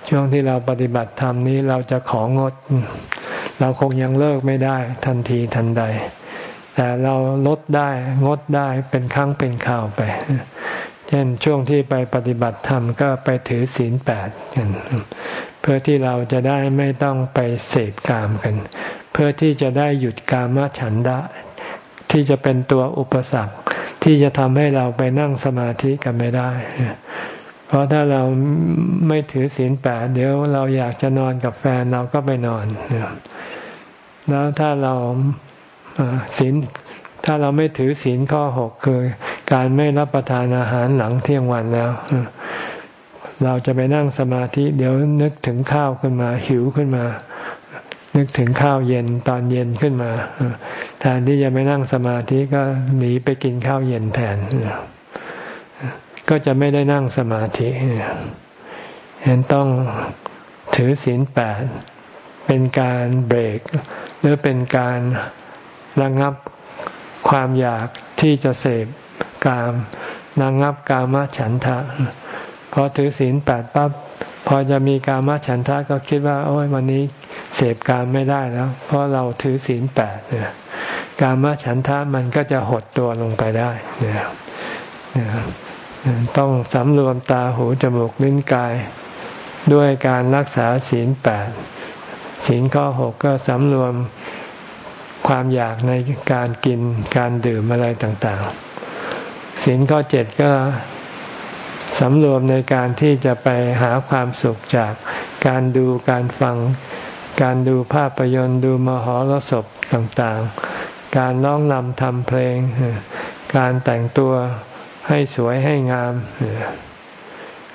ช่วงที่เราปฏิบัติธรรมนี้เราจะของด เราคงยังเลิกไม่ได้ทันทีทันใด แต่เราลดได้งดได้เป็นครั้งเป็นข่าวไป เช่นช่วงที่ไปปฏิบัติธรรมก็ไปถือศีลแปดกันเพื่อที่เราจะได้ไม่ต้องไปเสพกามกัน เพื่อที่จะได้หยุดกามฉันดะ ที่จะเป็นตัวอุปสรรคที่จะทำให้เราไปนั่งสมาธิกันไม่ได้ เพราะถ้าเราไม่ถือศีลแปดเดี๋ยวเราอยากจะนอนกับแฟนเราก็ไปนอน แล้วถ้าเราศีล ถ้าเราไม่ถือศีลข้อหกคือ การไม่รับประทานอาหารหลังเที่ยงวันแล้ว เราจะไปนั่งสมาธิ เดี๋ยวนึกถึงข้าวขึ้นมา หิวขึ้นมา นึกถึงข้าวเย็นตอนเย็นขึ้นมาแทนที่จะไปนั่งสมาธิก็หนีไปกินข้าวเย็นแทน ก็จะไม่ได้นั่งสมาธิเห็นต้องถือศีลแปดเป็นการเบรก หรือเป็นการระงับ ความอยากที่จะเสพกามระงับกามฉันทะพอถือศีลแปดปั๊บพอจะมีกามฉันทะก็คิดว่า โอ้ยวันนี้เสพกามไม่ได้แล้ว เพราะเราถือศีลแปดเนี่ยกามฉันทะมันก็จะหดตัวลงไปได้เนี่ยต้องสำรวมตาหูจมูกลิ้นกาย ด้วยการรักษาศีลแปดศีลข้อหกก็สำรวม ความอยากในการกินการดื่มอะไรต่างๆศีลข้อเจ็ดก็สำรวมในการที่จะไปหาความสุขจากการดูการฟัง การดูภาพยนตร์ดูมหรสพต่างๆ การร้องนำทำเพลง การแต่งตัวให้สวยให้งาม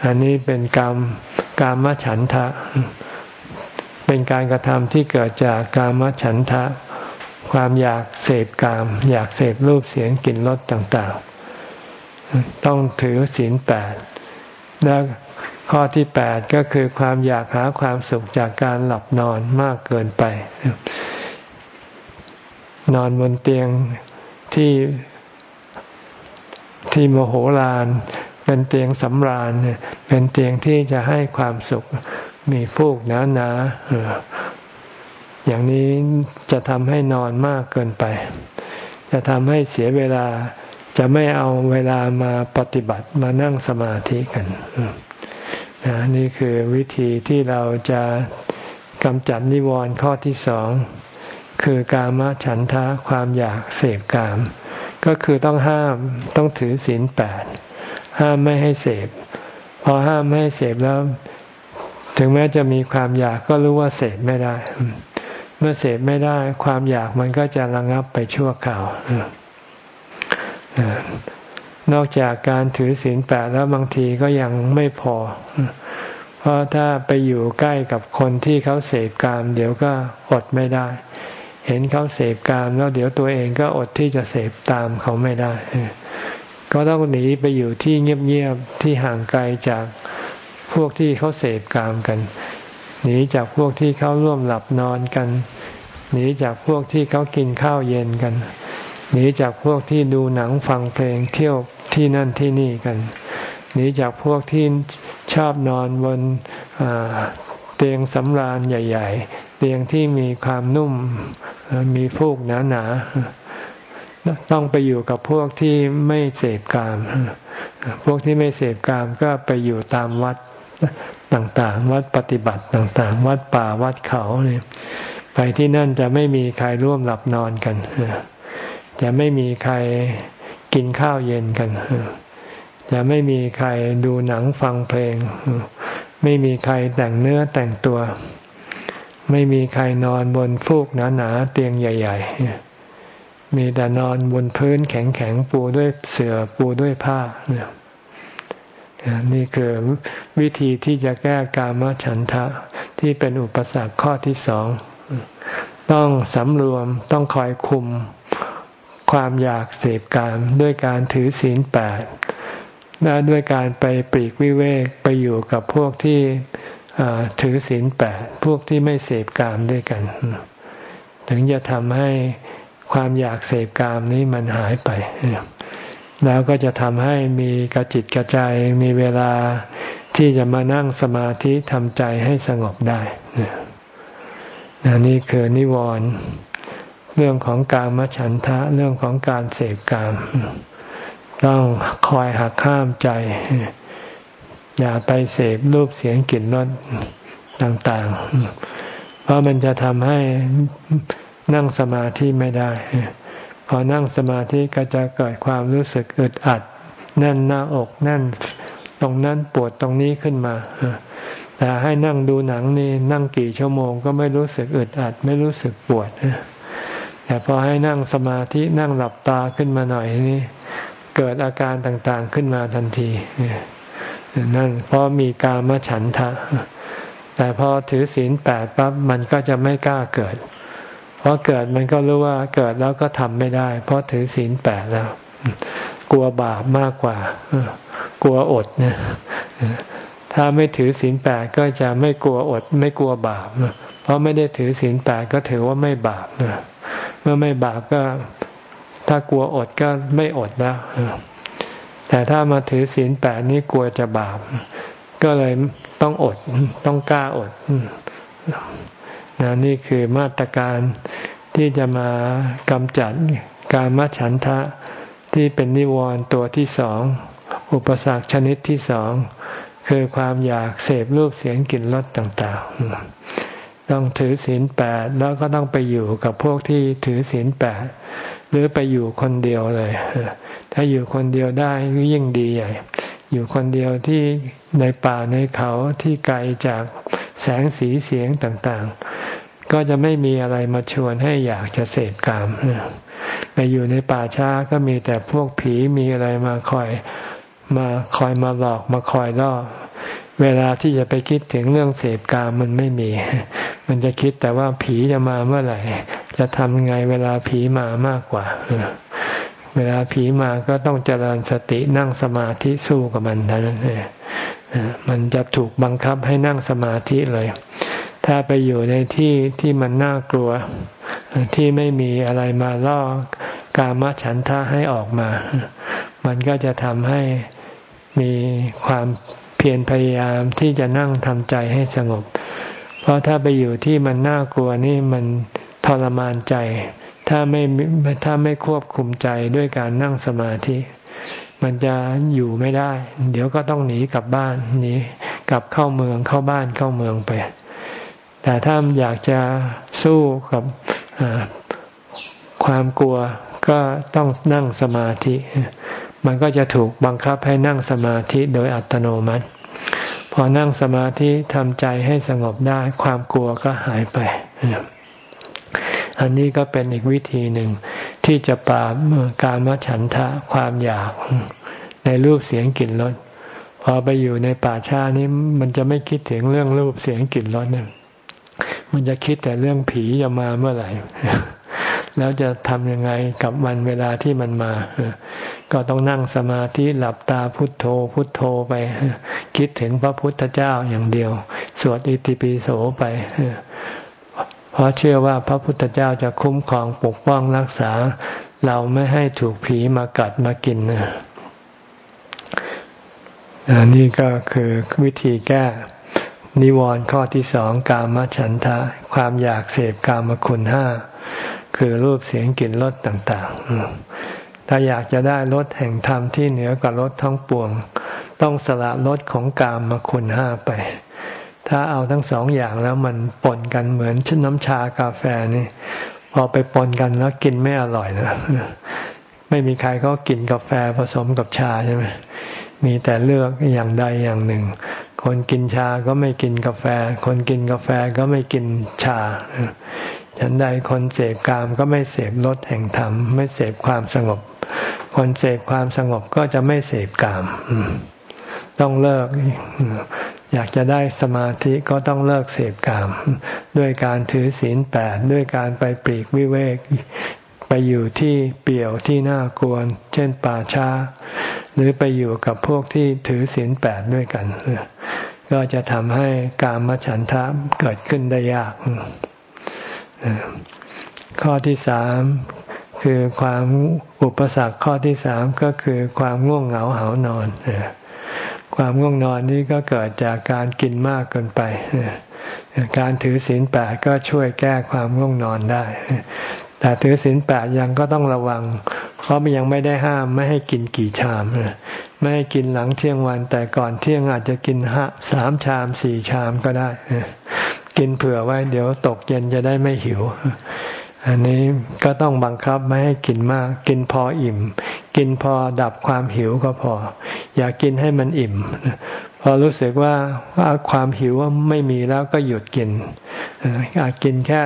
อันนี้เป็นกรรมกามฉันทะ เป็นการกระทำที่เกิดจากกามฉันทะ ความอยากเสพกาม อยากเสพรูปเสียงกลิ่นรสต่างๆ ต้องถือศีลแปดแล้วข้อที่แปดก็คือความอยากหาความสุขจากการหลับนอนมากเกินไป นอนบนเตียงที่ที่โมโหลานเป็นเตียงสำราญเป็นเตียงที่จะให้ความสุขมีฟูกหนาหนา อย่างนี้จะทำให้นอนมากเกินไป จะทำให้เสียเวลาจะไม่เอาเวลามาปฏิบัติมานั่งสมาธิกันนี่คือวิธีที่เราจะกำจัดนิวรณ์ข้อที่สองคือกามฉันทะความอยากเสพกาม ก็คือต้องห้ามต้องถือศีลแปดห้ามไม่ให้เสพพอห้ามไม่ให้เสพแล้ว ถึงแม้จะมีความอยากก็รู้ว่าเสพไม่ได้ เมื่อเสพไม่ได้ความอยากมันก็จะระงับไปชั่วคราว นอกจากการถือศีลแปดแล้วบางทีก็ยังไม่พอ เพราะถ้าไปอยู่ใกล้กับคนที่เขาเสพกาม เดี๋ยวก็อดไม่ได้ เห็นเขาเสพกามแล้วเดี๋ยวตัวเองก็อดที่จะเสพตามเขาไม่ได้ ก็ต้องหนีไปอยู่ที่เงียบๆที่ห่างไกลจากพวกที่เขาเสพกามกัน หนีจากพวกที่เขาร่วมหลับนอนกัน หนีจากพวกที่เขากินข้าวเย็นกัน หนีจากพวกที่ดูหนังฟังเพลงเที่ยวที่นั่นที่นี่กัน หนีจากพวกที่ชอบนอนบนเตียงสำราญใหญ่ ๆ เตียงที่มีความนุ่มมีฟูกหนาๆต้องไปอยู่กับพวกที่ไม่เสพกาม พวกที่ไม่เสพกามก็ไปอยู่ตามวัด ต่างๆ วัดปฏิบัติต่างๆ วัดป่าวัดเขาเนี่ยไปที่นั่นจะไม่มีใครร่วมหลับนอนกันจะไม่มีใครกินข้าวเย็นกันจะไม่มีใครดูหนังฟังเพลง ไม่มีใครแต่งเนื้อแต่งตัว ไม่มีใครนอนบนฟูกหนาๆเตียงใหญ่ ๆ มีแต่นอนบนพื้นแข็งๆปูด้วยเสื่อปูด้วยผ้าเนี่ย นี่คือวิธีที่จะแก้กามฉันทะที่เป็นอุปสรรคข้อที่สองต้องสำรวมต้องคอยคุมความอยากเสพกามด้วยการถือศีลแปดและด้วยการไปปลีกวิเวกไปอยู่กับพวกที่ถือศีลแปดพวกที่ไม่เสพกามด้วยกัน ถึงจะทำให้ความอยากเสพกามนี้มันหายไป แล้วก็จะทำให้มีกระจิตกระใจมีเวลาที่จะมานั่งสมาธิทำใจให้สงบได้นี่คือนิวรณ์เรื่องของการมฉันทะเรื่องของการเสพกามต้องคอยหักข้ามใจ อย่าไปเสพรูปเสียงกลิ่นรสต่างๆ เพราะมันจะทำให้นั่งสมาธิไม่ได้ พอนั่งสมาธิก็จะเกิดความรู้สึกอึดอัด แน่นหน้าอกแน่นตรงนั้นปวดตรงนี้ขึ้นมาแต่ให้นั่งดูหนังนี่นั่งกี่ชั่วโมงก็ไม่รู้สึกอึดอัด ไม่รู้สึกปวดแต่พอให้นั่งสมาธินั่งหลับตาขึ้นมาหน่อยนี่เกิดอาการต่างๆขึ้นมาทันทีนั่นเพราะมีกามฉันทะ แต่พอถือศีลแปดปั๊บมันก็จะไม่กล้าเกิด พอเกิดมันก็รู้ว่าเกิดแล้วก็ทำไม่ได้ เพราะถือศีลแปดแล้ว กลัวบาปมากกว่า กลัวอดเนี่ยถ้าไม่ถือศีลแปดก็จะไม่กลัวอด ไม่กลัวบาปเพราะไม่ได้ถือศีลแปดก็ถือว่าไม่บาปเมื่อไม่บาปก็ ถ้ากลัวอดก็ไม่อดแล้วแต่ถ้ามาถือศีลแปดนี่กลัวจะบาป ก็เลยต้องอด ต้องกล้าอด นะนี่คือมาตรการที่จะมากำจัดการมัฉันทะที่เป็นนิวรณ์ตัวที่สอง อุปสรรคชนิดที่สอง คือความอยากเสพรูปเสียงกลิ่นรสต่างๆ ต้องถือศีลแปดแล้วก็ต้องไปอยู่กับพวกที่ถือศีลแปดหรือไปอยู่คนเดียวเลย ถ้าอยู่คนเดียวได้ก็ยิ่งดีใหญ่ อยู่คนเดียวที่ในป่าในเขาที่ไกลจากแสงสีเสียงต่างๆ ก็จะไม่มีอะไรมาชวนให้อยากจะเสพกามไปอยู่ในป่าช้าก็มีแต่พวกผีมีอะไรมาคอยมาคอยมาหลอกมาคอยล่อ เวลาที่จะไปคิดถึงเรื่องเสพกามมันไม่มี มันจะคิดแต่ว่าผีจะมาเมื่อไหร่ จะทำไงเวลาผีมามากกว่า เวลาผีมาก็ต้องเจริญสตินั่งสมาธิสู้กับมันเท่านั้นเองมันจะถูกบังคับให้นั่งสมาธิเลย ถ้าไปอยู่ในที่ที่มันน่ากลัว ที่ไม่มีอะไรมาล่อกามฉันทะให้ออกมา มันก็จะทำให้มีความเพียรพยายามที่จะนั่งทำใจให้สงบ เพราะถ้าไปอยู่ที่มันน่ากลัวนี่มันทรมานใจ ถ้าไม่ถ้าไม่ควบคุมใจด้วยการนั่งสมาธิ มันจะอยู่ไม่ได้ เดี๋ยวก็ต้องหนีกลับบ้านหนีกลับเข้าเมืองเข้าบ้านเข้าเมืองไป แต่ถ้าอยากจะสู้กับความกลัวก็ต้องนั่งสมาธิ มันก็จะถูกบังคับให้นั่งสมาธิโดยอัตโนมัติ พอนั่งสมาธิทำใจให้สงบได้ความกลัวก็หายไป อันนี้ก็เป็นอีกวิธีหนึ่งที่จะปราบการมฉันทะความอยากในรูปเสียงกลิ่นรสพอไปอยู่ในป่าชานี้มันจะไม่คิดถึงเรื่องรูปเสียงกลิ่นรสเนี่ย มันจะคิดแต่เรื่องผีจะมาเมื่อไหร่ แล้วจะทำยังไงกับวันเวลาที่มันมา ก็ต้องนั่งสมาธิหลับตาพุทโธ พุทโธไป คิดถึงพระพุทธเจ้าอย่างเดียว สวดอิติปิโสไปเพราะเชื่อว่าพระพุทธเจ้าจะคุ้มครองปกป้องรักษา เราไม่ให้ถูกผีมากัดมากินนะนี่ก็คือวิธีแก้ นิวรณ์ข้อที่สองกามฉันทะ ความอยากเสพกามคุณห้าคือรูปเสียงกลิ่นรสต่างๆ ถ้าอยากจะได้รสแห่งธรรมที่เหนือกว่ารสทั้งปวง ต้องสละลดของกามมาคุณห้าไป ถ้าเอาทั้งสองอย่างแล้วมันปนกันเหมือนชน้ำชากาแฟนี่ พอไปปนกันแล้วกินไม่อร่อยนะไม่มีใครก็กินกาแฟผสมกับชาใช่ไหมมีแต่เลือกอย่างใดอย่างหนึ่ง คนกินชาก็ไม่กินกาแฟ คนกินกาแฟก็ไม่กินชา ฉันใดคนเสพกามก็ไม่เสพรสแห่งธรรม ไม่เสพความสงบ คนเสพความสงบก็จะไม่เสพกาม ต้องเลิก อยากจะได้สมาธิก็ต้องเลิกเสพกาม ด้วยการถือศีลแปดด้วยการไปปลีกวิเวกไปอยู่ที่เปี่ยวที่น่ากลัวเช่นป่าช้า หรือไปอยู่กับพวกที่ถือศีลแปดด้วยกัน ก็จะทำให้การมฉันทะเกิดขึ้นได้ยาก ข้อที่สามคือความอุปสรรคข้อที่สามก็คือความง่วงเหงาเหานอน ความง่วงนอนนี้ก็เกิดจากการกินมากเกินไป การถือศีลแปดก็ช่วยแก้ความง่วงนอนได้ แต่ถือศีลแปดยังก็ต้องระวัง เพราะมันยังไม่ได้ห้ามไม่ให้กินกี่ชาม ไม่ให้กินหลังเที่ยงวัน แต่ก่อนเที่ยงอาจจะกินห้าสามชามสี่ชามก็ได้ กินเผื่อไว้ เดี๋ยวตกเย็นจะได้ไม่หิว อันนี้ก็ต้องบังคับไม่ให้กินมาก กินพออิ่ม กินพอดับความหิวก็พอ อย่ากกินให้มันอิ่ม พอรู้สึกว่าความหิวไม่มีแล้วก็หยุดกินอาจกินแค่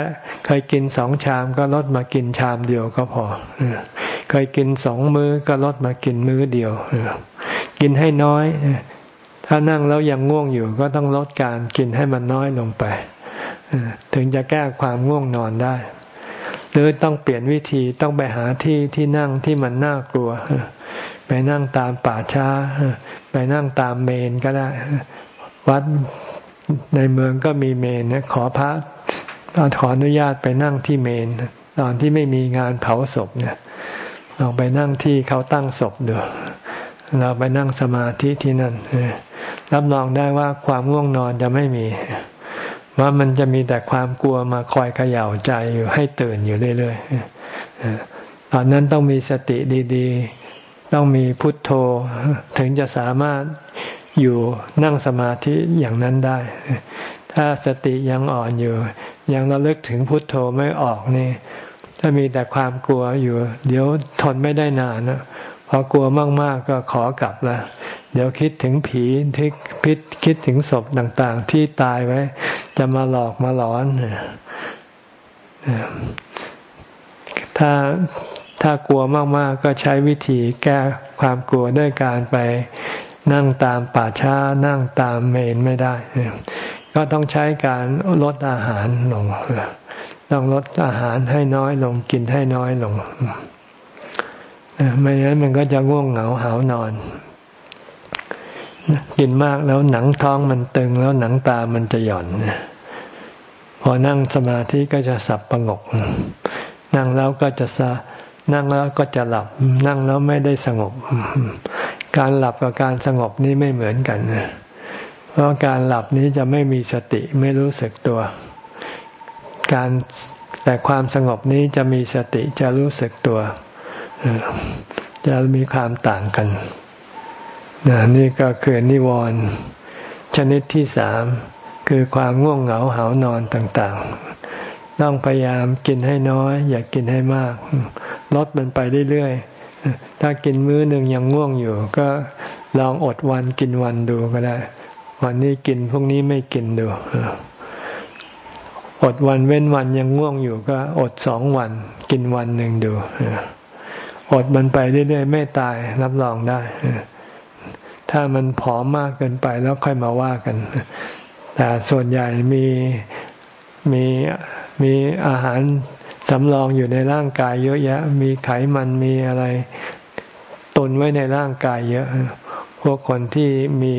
เคยกินสองชามก็ลดมากินชามเดียวก็พอเคยกินสองมื้อก็ลดมากินมื้อเดียว กินให้น้อย ถ้านั่งแล้วยังง่วงอยู่ ก็ต้องลดการกินให้มันน้อยลงไป ถึงจะแก้ความง่วงนอนได้ หรือต้องเปลี่ยนวิธีต้องไปหาที่ที่นั่งที่มันน่ากลัว ไปนั่งตามป่าช้า ไปนั่งตามเมนก็ได้ วัดในเมืองก็มีเมนนะขอพระขออนุญาตไปนั่งที่เมน ตอนที่ไม่มีงานเผาศพเนี่ยลองไปนั่งที่เขาตั้งศพดู เราไปนั่งสมาธิที่นั่นรับรองได้ว่าความง่วงนอนจะไม่มี ว่ามันจะมีแต่ความกลัวมาคอยเขย่าใจอยู่ให้ตื่นอยู่เรื่อยๆตอนนั้นต้องมีสติดีๆ ต้องมีพุทโธ ถึงจะสามารถอยู่นั่งสมาธิอย่างนั้นได้ ถ้าสติยังอ่อนอยู่ ยังระลึกถึงพุทโธไม่ออกนี่ถ้ามีแต่ความกลัวอยู่ เดี๋ยวทนไม่ได้นานนะ พอกลัวมาก ๆ ก็ขอกลับละเดี๋ยวคิดถึงผีที่พิษคิดถึงศพต่าง ๆ ที่ตายไว้ จะมาหลอกมาหลอน ถ้าถ้ากลัวมาก ๆ ก็ใช้วิธีแก้ความกลัวด้วยการไปนั่งตามป่าช้านั่งตามเมนไม่ได้ ก็ต้องใช้การลดอาหารลง ต้องลดอาหารให้น้อยลงกินให้น้อยลง ไม่งั้นมันก็จะง่วงเหงาหานอน กินมากแล้วหนังท้องมันตึงแล้วหนังตามันจะหย่อน พอนั่งสมาธิก็จะสับประงก นั่งแล้วก็จะสะนั่งแล้วก็จะหลับ นั่งแล้วไม่ได้สงบ การหลับกับการสงบนี้ไม่เหมือนกัน เพราะการหลับนี้จะไม่มีสติไม่รู้สึกตัว การแต่ความสงบนี้จะมีสติจะรู้สึกตัว จะมีความต่างกันนี่ก็คือนิวรณ์ชนิดที่สามคือความง่วงเหงาหานอนต่างๆ ต้องพยายามกินให้น้อย อย่ากกินให้มาก ลดมันไปเรื่อยๆ ถ้ากินมื้อหนึ่งยังง่วงอยู่ ก็ลองอดวันกินวันดูก็ได้ วันนี้กินพรุ่งนี้ไม่กินดู อดวันเว้นวันยังง่วงอยู่ก็อดสองวัน กินวันหนึ่งดู อดมันไปเรื่อยๆไม่ตายรับรองได้ ถ้ามันผอมมากเกินไปแล้วค่อยมาว่ากัน แต่ส่วนใหญ่มีมีมีอาหารสำรองอยู่ในร่างกายเยอะแยะ มีไขมันมีอะไรตุนไว้ในร่างกายเยอะ พวกคนที่มี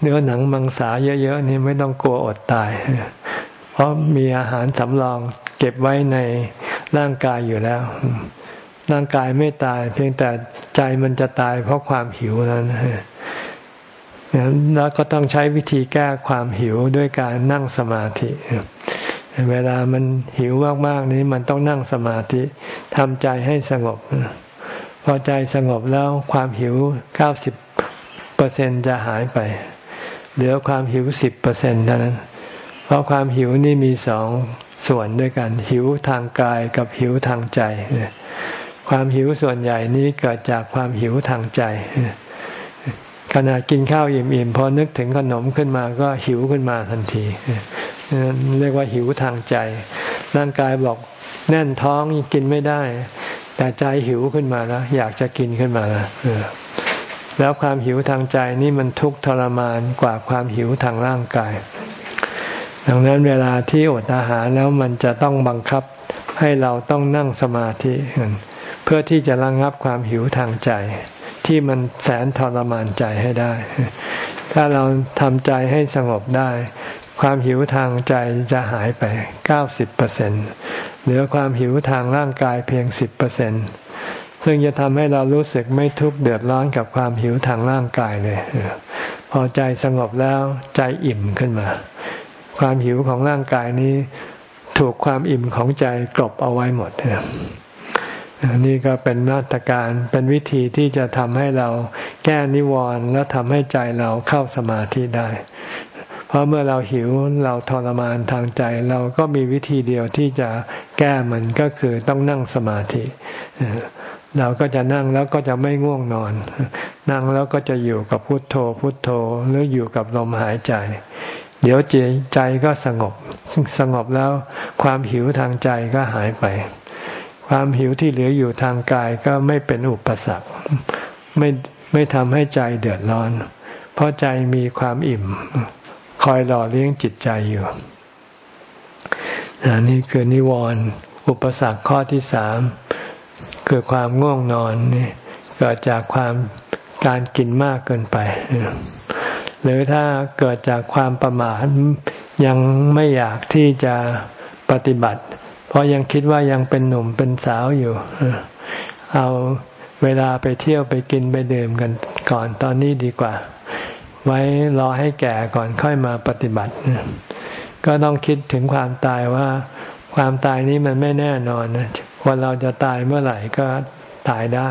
เนื้อหนังมังสาเยอะๆนี่ไม่ต้องกลัวอดตาย เพราะมีอาหารสำรองเก็บไว้ในร่างกายอยู่แล้ว ร่างกายไม่ตาย เพียงแต่ใจมันจะตายเพราะความหิวนั้นแล้วก็ต้องใช้วิธีแก้ความหิวด้วยการนั่งสมาธิเวลามันหิวมากๆนี้มันต้องนั่งสมาธิทำใจให้สงบ พอใจสงบแล้วความหิวเก้าสิบเปอร์เซ็นจะหายไป เหลือความหิวสิบเปอร์เซ็นเท่านั้น เพราะความหิวนี่มีสองส่วนด้วยกัน หิวทางกายกับหิวทางใจ ความหิวส่วนใหญ่นี้เกิดจากความหิวทางใจ ขณะกินข้าวอิ่มๆพอนึกถึงขนมขึ้นมาก็หิวขึ้นมาทันทีเรียกว่าหิวทางใจ ร่างกายบอกแน่นท้องกินไม่ได้ แต่ใจหิวขึ้นมาแล้วอยากจะกินขึ้นมาแล้วแล้วความหิวทางใจนี่มันทุกข์ทรมานกว่าความหิวทางร่างกาย ดังนั้นเวลาที่อดอาหารแล้วมันจะต้องบังคับให้เราต้องนั่งสมาธิ เพื่อที่จะระงงับความหิวทางใจ ที่มันแสนทรมานใจให้ได้ ถ้าเราทำใจให้สงบได้ ความหิวทางใจจะหายไปเก้าสิบเปอร์เซ็นเหลือความหิวทางร่างกายเพียงสิบเปอร์เซ็นต์ซึ่งจะทำให้เรารู้สึกไม่ทุกข์เดือดร้อนกับความหิวทางร่างกายเลย พอใจสงบแล้วใจอิ่มขึ้นมา ความหิวของร่างกายนี้ ถูกความอิ่มของใจกลบเอาไว้หมด นี่ก็เป็นมาตรการเป็นวิธีที่จะทำให้เราแก้นิวรณ์แล้วทำให้ใจเราเข้าสมาธิได้ เพราะเมื่อเราหิวเราทรมานทางใจ เราก็มีวิธีเดียวที่จะแก้มันก็คือต้องนั่งสมาธิ เราก็จะนั่งแล้วก็จะไม่ง่วงนอน นั่งแล้วก็จะอยู่กับพุทโธ พุทโธหรืออยู่กับลมหายใจเดี๋ยวใจก็สงบ สงบแล้วความหิวทางใจก็หายไป ความหิวที่เหลืออยู่ทางกายก็ไม่เป็นอุปสรรค ไม่ไม่ทำให้ใจเดือดร้อน เพราะใจมีความอิ่ม คอยหล่อเลี้ยงจิตใจอยู่นี่คือนิวรณ์อุปสรรคข้อที่สามคือความง่วงนอนนี่เกิดจากความการกินมากเกินไป หรือถ้าเกิดจากความประมาทยังไม่อยากที่จะปฏิบัติ ราะยังคิดว่ายังเป็นหนุ่มเป็นสาวอยู่ เอาเวลาไปเที่ยวไปกินไปดื่มกันก่อนตอนนี้ดีกว่า ไว้รอให้แก่ก่อนค่อยมาปฏิบัติ ก็ต้องคิดถึงความตายว่า ความตายนี้มันไม่แน่นอนนะวันเราจะตายเมื่อไหร่ก็ตายได้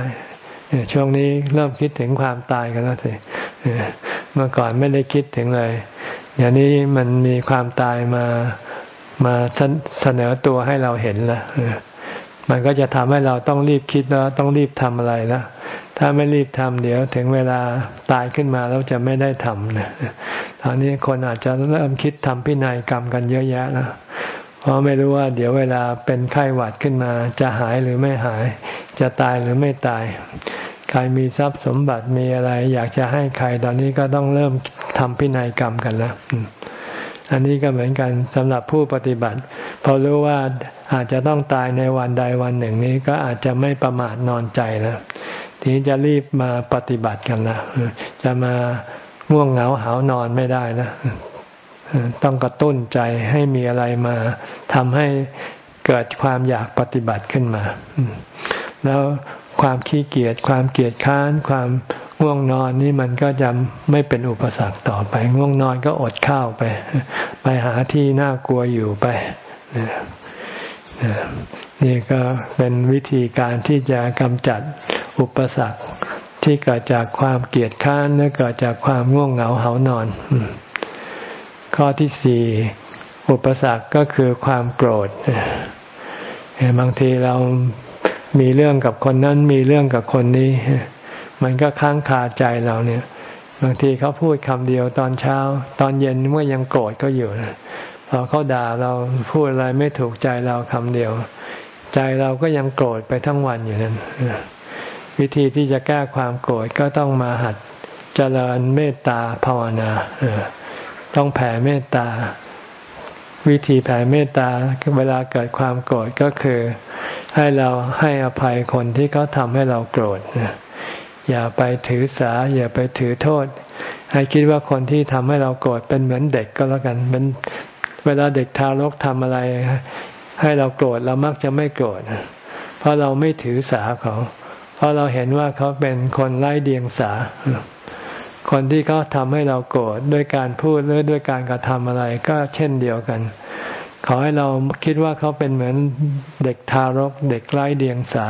ช่วงนี้เริ่มคิดถึงความตายกันแล้วสิเมื่อก่อนไม่ได้คิดถึงเลย อย่างนี้มันมีความตายมา มาเสนอตัวให้เราเห็นล้วมันก็จะทำให้เราต้องรีบคิดแล้วต้องรีบทำอะไรแล้วถ้าไม่รีบทำเดี๋ยวถึงเวลาตายขึ้นมาแล้วจะไม่ได้ทำนะตอนนี้คนอาจจะเริ่มคิดทำพินัยกรรมกันเยอะแยะแล้วเพราะไม่รู้ว่า เดี๋ยวเวลาเป็นไข้หวัดขึ้นมา จะหายหรือไม่หาย จะตายหรือไม่ตาย ใครมีทรัพย์สมบัติมีอะไร อยากจะให้ใครตอนนี้ก็ต้องเริ่มทำพินัยกรรมกันแล้ว อันนี้ก็เหมือนกันสำหรับผู้ปฏิบัติพอรู้ว่าอาจจะต้องตายในวันใดวันหนึ่งนี้ก็อาจจะไม่ประมาทนอนใจแล้วทีนี้จะรีบมาปฏิบัติกันละจะมาง่วงเหงาหานอนไม่ได้นะต้องกระตุ้นใจให้มีอะไรมาทำให้เกิดความอยากปฏิบัติขึ้นมา แล้วความขี้เกียจความเกียจค้านความ ง่วงนอนนี่มันก็จะไม่เป็นอุปสรรคต่อไป ง่วงนอนก็อดข้าวไป ไปหาที่น่ากลัวอยู่ไปนี่ก็เป็นวิธีการที่จะกำจัดอุปสรรคที่เกิดจากความเกียจค้านและเกิดจากความง่วงเหงาเหานอน ข้อที่สี่อุปสรรคก็คือความโกรธบางทีเรามีเรื่องกับคนนั้นมีเรื่องกับคนนี้ มันก็ค้างคาใจเราเนี่ย บางทีเขาพูดคำเดียวตอนเช้า ตอนเย็นเมื่อยังโกรธก็อยู่นะพอเขาด่าเราพูดอะไรไม่ถูกใจเราคำเดียว ใจเราก็ยังโกรธไปทั้งวันอยู่นั่นวิธีที่จะแก้ความโกรธก็ต้องมาหัดเจริญเมตตาภาวนาต้องแผ่เมตตา วิธีแผ่เมตตาเวลาเกิดความโกรธก็คือ ให้เราให้อภัยคนที่เขาทำให้เราโกรธ อย่าไปถือสา อย่าไปถือโทษ ให้คิดว่าคนที่ทำให้เราโกรธเป็นเหมือนเด็กก็แล้วกันเป็นเวลาเด็กทารกทำอะไร ให้เราโกรธเรามักจะไม่โกรธเพราะเราไม่ถือสาเขา เพราะเราเห็นว่าเขาเป็นคนไร้เดียงสา คนที่เขาทำให้เราโกรธด้วยการพูดหรือด้วยการกระทำอะไรก็เช่นเดียวกันขอให้เราคิดว่าเขาเป็นเหมือนเด็กทารก เด็กไร้เดียงสา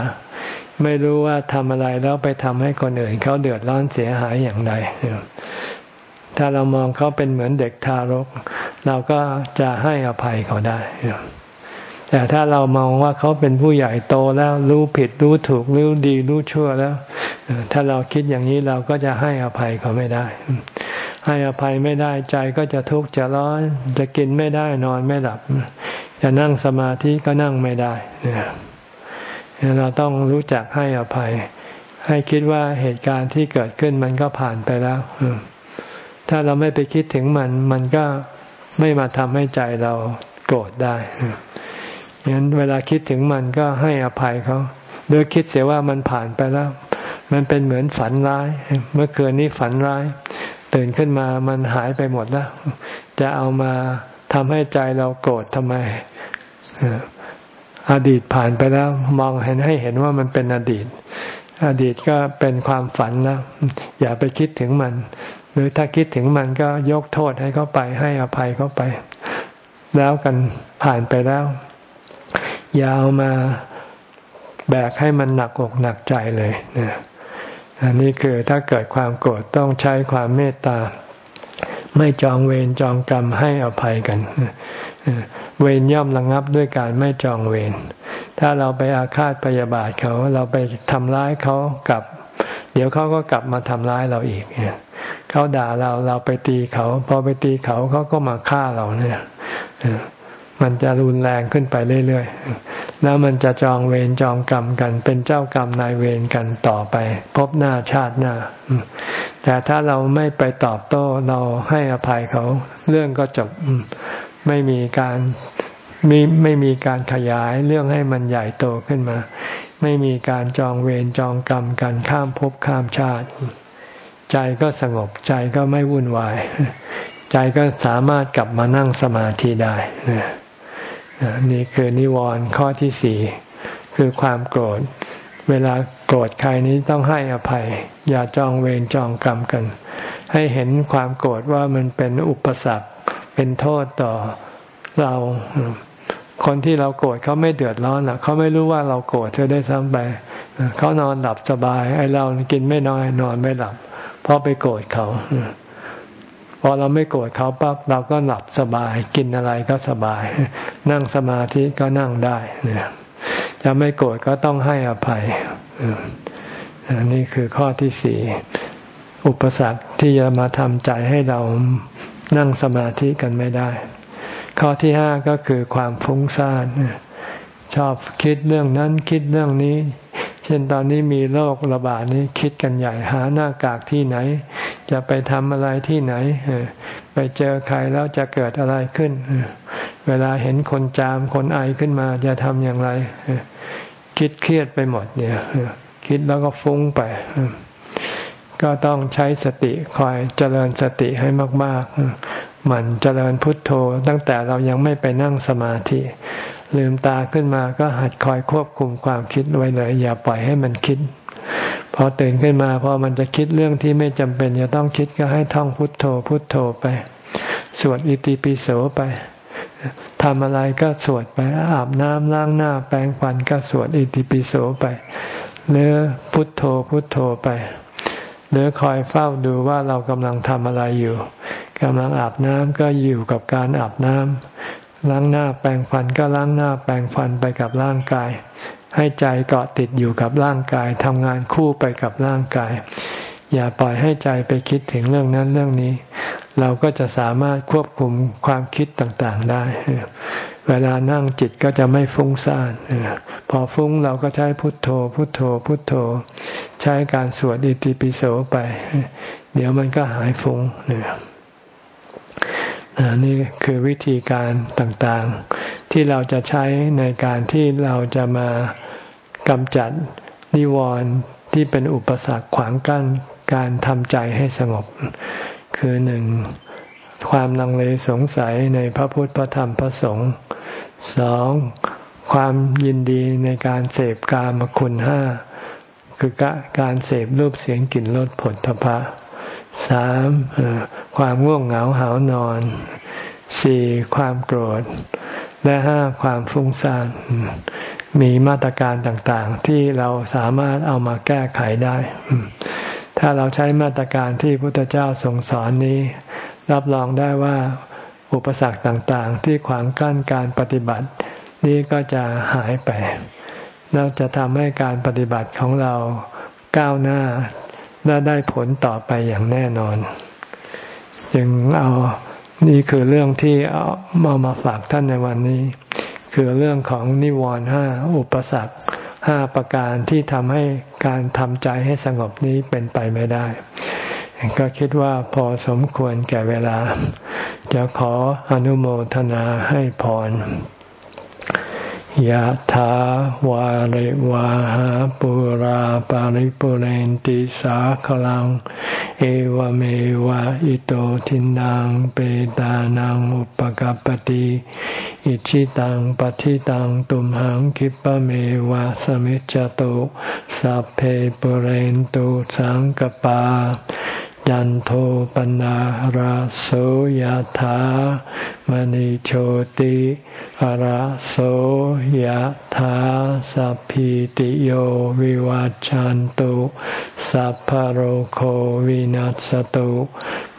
ไม่รู้ว่าทำอะไรแล้วไปทำให้คนอื่นเขาเดือดร้อนเสียหายอย่างไรถ้าเรามองเขาเป็นเหมือนเด็กทารก เราก็จะให้อภัยเขาได้ แต่ถ้าเรามองว่าเขาเป็นผู้ใหญ่โตแล้วรู้ผิดรู้ถูกรู้ดีรู้ชั่วแล้ว ถ้าเราคิดอย่างนี้เราก็จะให้อภัยเขาไม่ได้ ให้อภัยไม่ได้ใจก็จะทุกข์จะร้อนจะกินไม่ได้นอนไม่หลับ จะนั่งสมาธิก็นั่งไม่ได้ เราต้องรู้จักให้อภัย ให้คิดว่าเหตุการณ์ที่เกิดขึ้นมันก็ผ่านไปแล้วถ้าเราไม่ไปคิดถึงมัน มันก็ไม่มาทำให้ใจเราโกรธได้งั้นเวลาคิดถึงมันก็ให้อภัยเขาโดยคิดเสียว่ามันผ่านไปแล้ว มันเป็นเหมือนฝันร้าย เมื่อคืนนี้ฝันร้าย ตื่นขึ้นมามันหายไปหมดแล้ว จะเอามาทำให้ใจเราโกรธทำไม อดีตผ่านไปแล้วมองเห็นให้เห็นว่ามันเป็นอดีต อดีตก็เป็นความฝันแล้วอย่าไปคิดถึงมัน หรือถ้าคิดถึงมันก็ยกโทษให้เขาไปให้อภัยเขาไป แล้วกันผ่านไปแล้ว อย่าเอามาแบกให้มันหนักอกหนักใจเลยนะอันนี้คือถ้าเกิดความโกรธต้องใช้ความเมตตา ไม่จองเวรจองกรรมให้อภัยกัน เวรย่อมระงับด้วยการไม่จองเวรถ้าเราไปอาฆาตพยาบาทเขา เราไปทำร้ายเขากับ เดี๋ยวเขาก็กลับมาทำร้ายเราอีกเนี่ยเขาด่าเราเราไปตีเขาพอไปตีเขาเขาก็มาฆ่าเราเนี่ยมันจะรุนแรงขึ้นไปเรื่อยๆ แล้วมันจะจองเวรจองกรรมกัน เป็นเจ้ากรรมนายเวรกันต่อไป พบหน้าชาติหน้า แต่ถ้าเราไม่ไปตอบโต้เราให้อภัยเขา เรื่องก็จบ ไม่มีการมีไม่มีการขยายเรื่องให้มันใหญ่โตขึ้นมา ไม่มีการจองเวรจองกรรมกันข้ามภพข้ามชาติ ใจก็สงบใจก็ไม่วุ่นวาย ใจก็สามารถกลับมานั่งสมาธิได้นี่คือนิวรณ์ข้อที่สี่คือความโกรธ เวลาโกรธใครนี้ต้องให้อภัย อย่าจองเวรจองกรรมกัน ให้เห็นความโกรธว่ามันเป็นอุปสรรค เป็นโทษต่อเรา คนที่เราโกรธเขาไม่เดือดร้อนหรอกเขาไม่รู้ว่าเราโกรธเธอได้ซ้ำไปเขานอนหลับสบาย ไอ้เรากินไม่น้อยนอนไม่หลับ เพราะไปโกรธเขาพอเราไม่โกรธเขาปั๊บเราก็หลับสบาย กินอะไรก็สบาย นั่งสมาธิก็นั่งได้เนี่ยจะไม่โกรธก็ต้องให้อภัยนี่คือข้อที่สี่อุปสรรคที่จะมาทำใจให้เรา นั่งสมาธิกันไม่ได้ ข้อที่ห้าก็คือความฟุ้งซ่านชอบคิดเรื่องนั้นคิดเรื่องนี้ เช่นตอนนี้มีโรคระบาดนี้คิดกันใหญ่หาหน้ากากที่ไหน จะไปทำอะไรที่ไหน ไปเจอใครแล้วจะเกิดอะไรขึ้น เวลาเห็นคนจามคนไอขึ้นมาจะทำอย่างไร คิดเครียดไปหมดเนี่ย คิดแล้วก็ฟุ้งไป ก็ต้องใช้สติคอยเจริญสติให้มากๆมันเจริญพุทโธ ตั้งแต่เรายังไม่ไปนั่งสมาธิ ลืมตาขึ้นมาก็หัดคอยควบคุมความคิดไว้เลย อย่าปล่อยให้มันคิด พอตื่นขึ้นมาพอมันจะคิดเรื่องที่ไม่จำเป็นจะต้องคิดก็ให้ท่องพุทโธ พุทโธไปสวดอิติปิโสไปทำอะไรก็สวดไปอาบน้ำล้างหน้าแปรงฟันก็สวดอิติปิโสไปหรือพุทโธพุทโธไป หรือคอยเฝ้าดูว่าเรากำลังทำอะไรอยู่กำลังอาบน้ำก็อยู่กับการอาบน้ำล้างหน้าแปรงฟันก็ล้างหน้าแปรงฟันไปกับร่างกาย ให้ใจเกาะติดอยู่กับร่างกายทำงานคู่ไปกับร่างกาย อย่าปล่อยให้ใจไปคิดถึงเรื่องนั้นเรื่องนี้ เราก็จะสามารถควบคุมความคิดต่างๆได้ เวลานั่งจิตก็จะไม่ฟุ้งซ่านพอฟุ้งเราก็ใช้พุทโธ พุทโธ พุทโธ ใช้การสวดอิติปิโสไป เดี๋ยวมันก็หายฟุ้งนี่คือวิธีการต่างๆ ที่เราจะใช้ในการที่เราจะมากำจัดนิวรณ์ที่เป็นอุปสรรคขวางกั้นการทำใจให้สงบ คือหนึ่ง ความลังเลสงสัยในพระพุทธพระธรรมพระสงฆ์สองความยินดีในการเสพกามคุณห้าคือการเสพรูปเสียงกลิ่นรสผลทพะสามความง่วงเหงาหานอนสี่ความโกรธ และห้าความฟุ้งซ่านมีมาตรการต่างๆ ที่เราสามารถเอามาแก้ไขได้ ถ้าเราใช้มาตรการที่พุทธเจ้าทรงสอนนี้ รับรองได้ว่า อุปสรรคต่างๆ ที่ขวางกั้นการปฏิบัติ นี้ก็จะหายไปแล้วจะทำให้การปฏิบัติของเราก้าวหน้าและได้ผลต่อไปอย่างแน่นอน จึงเอานี่คือเรื่องที่เอามามาฝากท่านในวันนี้ คือเรื่องของนิวรณ์ห้าอุปสรรคห้าประการที่ทำให้การทำใจให้สงบนี้เป็นไปไม่ได้ ก็คิดว่าพอสมควรแก่เวลา จะขออนุโมทนาให้พรยะถาวาริวาหาปุราปาริปุเรนติสาขลัง เอวเมวะอิโตทินังเปตานังอุปกัปติอิชิตังปฏิตังตุมหังคิปะเมวะสมิจจตุสัพเพปุเรนตุสังกปา ยันโทปนะราโสยธามณิโชติราโสยธาสัพพิติโยวิวัจจันตุสัพพโรโควินัสตุ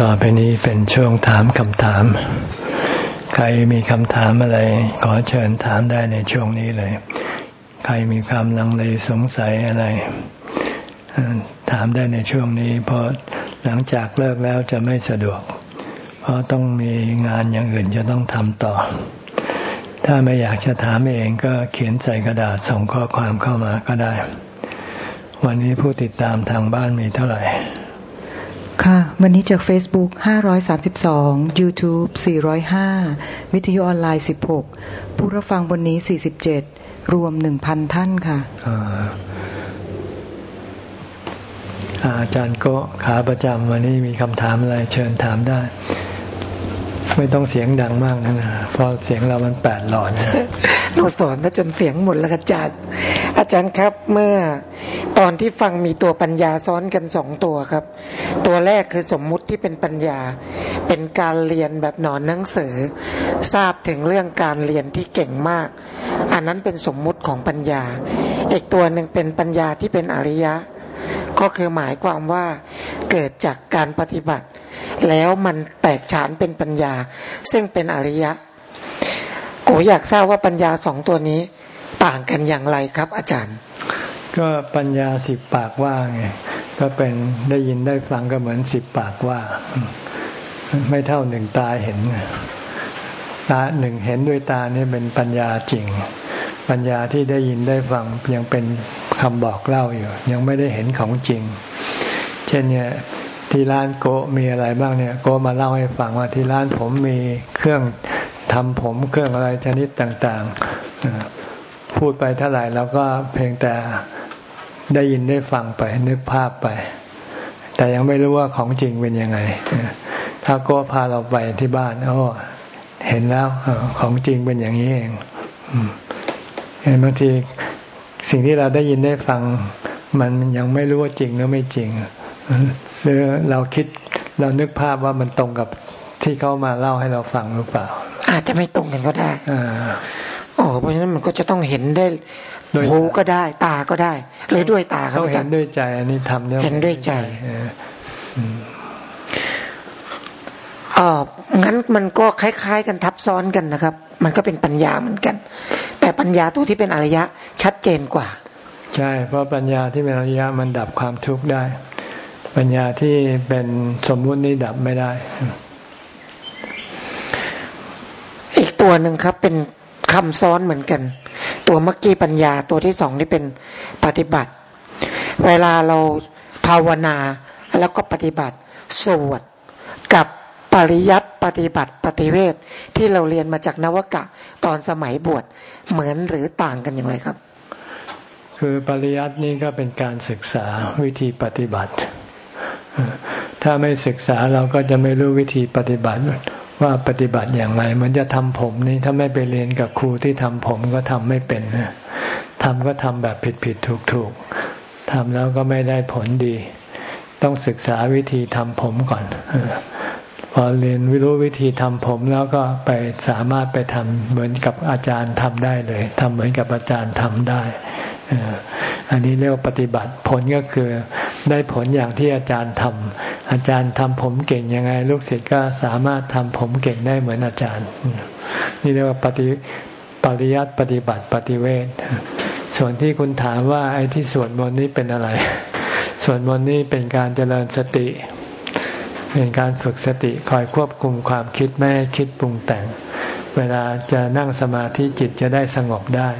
ต่อไปนี้เป็นช่วงถามคำถาม ใครมีคำถามอะไร ขอเชิญถามได้ในช่วงนี้เลย ใครมีความลังเลสงสัยอะไร ถามได้ในช่วงนี้ เพราะหลังจากเลิกแล้วจะไม่สะดวก เพราะต้องมีงานอย่างอื่นจะต้องทำต่อ ถ้าไม่อยากจะถามเองก็เขียนใส่กระดาษส่งข้อความเข้ามาก็ได้ วันนี้ผู้ติดตามทางบ้านมีเท่าไหร่ ค่ะ วันนี้จาก Facebook 532 YouTube 405 วิทยุออนไลน์ 16 ผู้รับฟังบนนี้ 47 รวมหนึ่งพันท่านค่ะอาจารย์ก็ขาประจำวันนี้มีคำถามอะไรเชิญถามได้ ไม่ต้องเสียงดังมากนะเพราะเสียงเรามันแปดหลอดนะเราสอนจนเสียงหมดแล้วอาจารย์ อาจารย์ครับเมื่อตอนที่ฟังมีตัวปัญญาซ้อนกันสองตัวครับ ตัวแรกคือสมมุติที่เป็นปัญญา เป็นการเรียนแบบหนอนหนังสือ ทราบถึงเรื่องการเรียนที่เก่งมาก อันนั้นเป็นสมมุติของปัญญา อีกตัวหนึ่งเป็นปัญญาที่เป็นอริยะ ก็คือหมายความว่าเกิดจากการปฏิบัติ แล้วมันแตกฉานเป็นปัญญา ซึ่งเป็นอริยะโออยากทราบว่าปัญญาสองตัวนี้ต่างกันอย่างไรครับ อาจารย์ ก็ปัญญาสิบปากว่าไงก็เป็นได้ยินได้ฟังก็เหมือนสิบปากว่า ไม่เท่าหนึ่งตาเห็นตาหนึ่งเห็นด้วยตานี่เป็นปัญญาจริง ปัญญาที่ได้ยินได้ฟังยังเป็นคำบอกเล่าอยู่ ยังไม่ได้เห็นของจริง เช่นเนี่ย ที่ร้านโกมีอะไรบ้างเนี่ยโกมาเล่าให้ฟังว่าที่ร้านผมมีเครื่องทำผมเครื่องอะไรชนิดต่างๆ พูดไปเท่าไหร่แล้วก็เพียงแต่ได้ยินได้ฟังไปนึกภาพไป แต่ยังไม่รู้ว่าของจริงเป็นยังไง ถ้าก็พาเราไปที่บ้านโอ้เห็นแล้วของจริงเป็นอย่างนี้เองเห็นบางทีสิ่งที่เราได้ยินได้ฟัง มันยังไม่รู้ว่าจริงหรือไม่จริง หรือเราคิดเรานึกภาพว่ามันตรงกับที่เขามาเล่าให้เราฟังหรือเปล่า อาจจะไม่ตรงกันก็ได้อ๋อเพราะฉะนั้นมันก็จะต้องเห็นได้หูก็ได้ ตาก็ได้เลยด้วยตาเขาเห็นด้วยใจ อันนี้ทำเนี่ยเห็นด้วยใจอ๋องั้นมันก็คล้าย ๆ กันทับซ้อนกันนะครับ มันก็เป็นปัญญาเหมือนกัน แต่ปัญญาตัวที่เป็นอริยะชัดเจนกว่า ใช่ เพราะปัญญาที่เป็นอริยะมันดับความทุกข์ได้ ปัญญาที่เป็นสมมุตินี้ดับไม่ได้ อีกตัวหนึ่งครับเป็นคำซ้อนเหมือนกัน ตัวเมื่อกี้ปัญญาตัวที่สองนี่เป็นปฏิบัติ เวลาเราภาวนาแล้วก็ปฏิบัติสวดกับปริยัติปฏิบัติปฏิเวทที่เราเรียนมาจากนวกะตอนสมัยบวชเหมือนหรือต่างกันอย่างไรครับ คือปริยัตินี่ก็เป็นการศึกษาวิธีปฏิบัติ ถ้าไม่ศึกษาเราก็จะไม่รู้วิธีปฏิบัติว่าปฏิบัติอย่างไรมันจะทำผมนี่ถ้าไม่ไปเรียนกับครูที่ทำผมก็ทำไม่เป็นทำก็ทำแบบผิดผิดถูกถูกทำแล้วก็ไม่ได้ผลดี ต้องศึกษาวิธีทำผมก่อน พอเรียนวิรู้วิธีทำผมแล้วก็ไปสามารถไปทำเหมือนกับอาจารย์ทำได้เลยทำเหมือนกับอาจารย์ทำได้ อันนี้เรียกว่าปฏิบัติผลก็คือได้ผลอย่างที่อาจารย์ทำอาจารย์ทำผมเก่งยังไง ลูกศิษย์ก็สามารถทำผมเก่งได้เหมือนอาจารย์ นี่เรียกว่าปฏิปริยัติปฏิบัติปฏิเวทส่วนที่คุณถามว่าไอ้ที่สวดมนต์นี้เป็นอะไรสวดมนต์นี้เป็นการเจริญสติ เป็นการฝึกสติคอยควบคุมความคิดไม่ให้คิดปรุงแต่ง เวลาจะนั่งสมาธิจิตจะได้สงบได้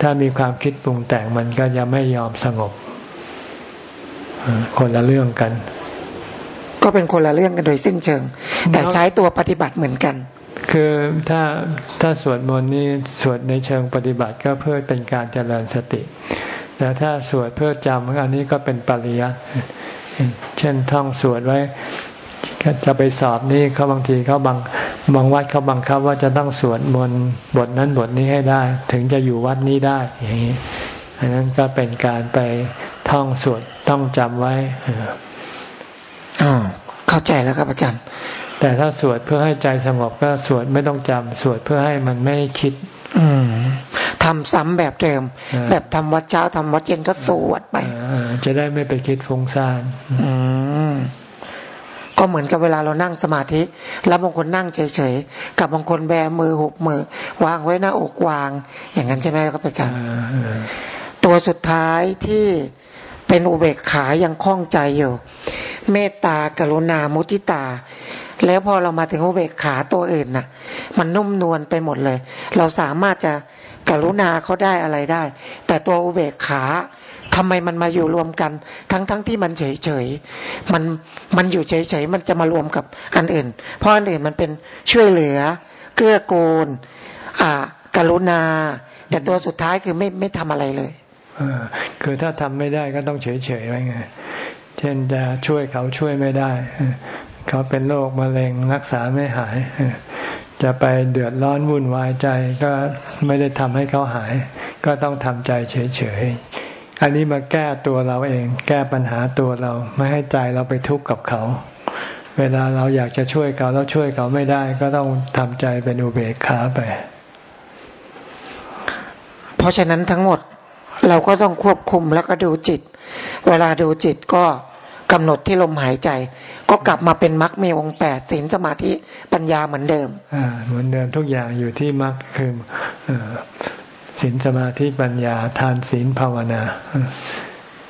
ถ้ามีความคิดปรุงแต่งมันก็จะไม่ยอมสงบ คนละเรื่องกัน ก็เป็นคนละเรื่องกันโดยสิ้นเชิง แต่ใช้ตัวปฏิบัติเหมือนกัน คือถ้าถ้าสวดมนต์นี่สวดในเชิงปฏิบัติก็เพื่อเป็นการเจริญสติ แต่ถ้าสวดเพื่อจำอันนี้ก็เป็นปริยัติเช่นท่องสวดไว้ จะไปสอบนี่เขาบางทีเขาบางบางวัดเขาบังคับว่าจะต้องสวดมนต์บทนั้นบทนี้ให้ได้ ถึงจะอยู่วัดนี้ได้อย่างนี้อันนั้นก็เป็นการไปท่องสวดต้องจำไว้อ่าเข้าใจแล้วครับอาจารย์ แต่ถ้าสวดเพื่อให้ใจสงบก็สวดไม่ต้องจำสวดเพื่อให้มันไม่คิด อืมทำซ้ำแบบเดิม แบบทำวัดเช้าทำวัดเย็นก็สวดไปจะได้ไม่ไปคิดฟุ้งซ่าน อืม ก็เหมือนกับเวลาเรานั่งสมาธิ แล้วบางคนนั่งเฉยๆ กับบางคนแบมือหุบมือ วางไว้หน้าอกวาง อย่างนั้นใช่ไหมครับอาจารย์ตัวสุดท้ายที่เป็นอุเบกขายังคล่องใจอยู่ เมตตากรุณามุติตา แล้วพอเรามาถึงอุเบกขาตัวอื่นน่ะ มันนุ่มนวลไปหมดเลย เราสามารถจะกรุณาเขาได้อะไรได้ แต่ตัวอุเบกขา ทำไมมันมาอยู่รวมกัน ทั้งๆทที่มันเฉยๆมันมันอยู่เฉยๆมันจะมารวมกับอันอื่น เพราะอันอื่นมันเป็นช่วยเหลือ เกื้อกูลอ่ากรุณา แต่ตัวสุดท้ายคือไม่ไม่ทำอะไรเลยคือถ้าทำไม่ได้ก็ต้องเฉยๆไว้ไง เช่นจะช่วยเขาช่วยไม่ได้ เขาเป็นโรคมะเร็งรักษาไม่หาย จะไปเดือดร้อนวุ่นวายใจก็ไม่ได้ทำให้เขาหาย ก็ต้องทำใจเฉยๆ อันนี้มาแก้ตัวเราเอง แก้ปัญหาตัวเรา ไม่ให้ใจเราไปทุกข์กับเขา เวลาเราอยากจะช่วยเขาแล้วช่วยเขาไม่ได้ ก็ต้องทำใจเป็นอุเบกขาไป เพราะฉะนั้นทั้งหมดเราก็ต้องควบคุมแล้วก็ดูจิต เวลาดูจิตก็กำหนดที่ลมหายใจ ก็กลับมาเป็นมรรคมีองค์แปดศีลสมาธิปัญญาเหมือนเดิมอ่าเหมือนเดิมทุกอย่างอยู่ที่มรรคคือ ศีลสมาธิปัญญาทานศีลภาวนา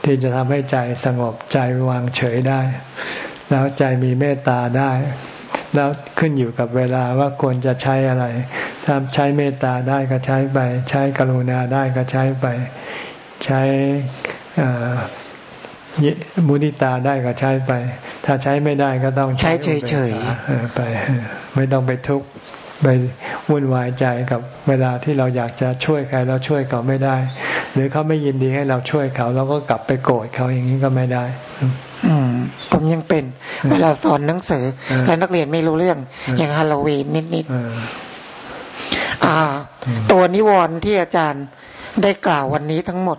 ที่จะทำให้ใจสงบใจวางเฉยได้ แล้วใจมีเมตตาได้ แล้วขึ้นอยู่กับเวลาว่าควรจะใช้อะไร ถ้าใช้เมตตาได้ก็ใช้ไป ใช้กรุณาได้ก็ใช้ไป ใช้มุนิตาได้ก็ใช้ไป ถ้าใช้ไม่ได้ก็ต้องใช้เฉยๆไป ไม่ต้องไปทุกข์ ไปวุ่นวายใจกับเวลาที่เราอยากจะช่วยใครเราช่วยเขาไม่ได้ หรือเขาไม่ยินดีให้เราช่วยเขาเราก็กลับไปโกรธเขาอย่างนี้ก็ไม่ได้อืมผมยังเป็น เวลาสอนหนังสือแล้วนักเรียนไม่รู้เรื่อง อย่างฮาโลวีนนิดๆอ่าตัวนิวรณ์ที่อาจารย์ได้กล่าววันนี้ทั้งหมด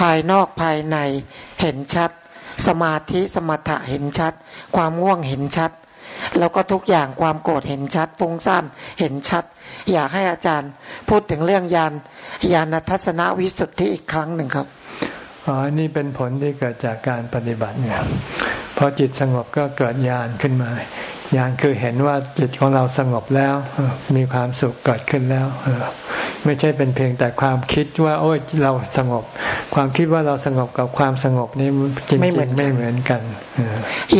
ภายนอกภายในเห็นชัด สมาธิสมถะเห็นชัด ความง่วงเห็นชัด แล้วก็ทุกอย่างความโกรธเห็นชัดฟุ้งซ่านเห็นชัด อยากให้อาจารย์พูดถึงเรื่องยานยานทัศนวิสุทธิอีกครั้งหนึ่งครับอ๋อนี่เป็นผลที่เกิดจากการปฏิบัติเนี่ยพอจิตสงบก็เกิดญาณขึ้นมา ญาณคือเห็นว่าจิตของเราสงบแล้ว มีความสุขเกิดขึ้นแล้วไม่ใช่เป็นเพียงแต่ความคิดว่า โอ้ยเราสงบ ความคิดว่าเราสงบกับความสงบนี่จริงไม่เหมือนไม่เหมือนกัน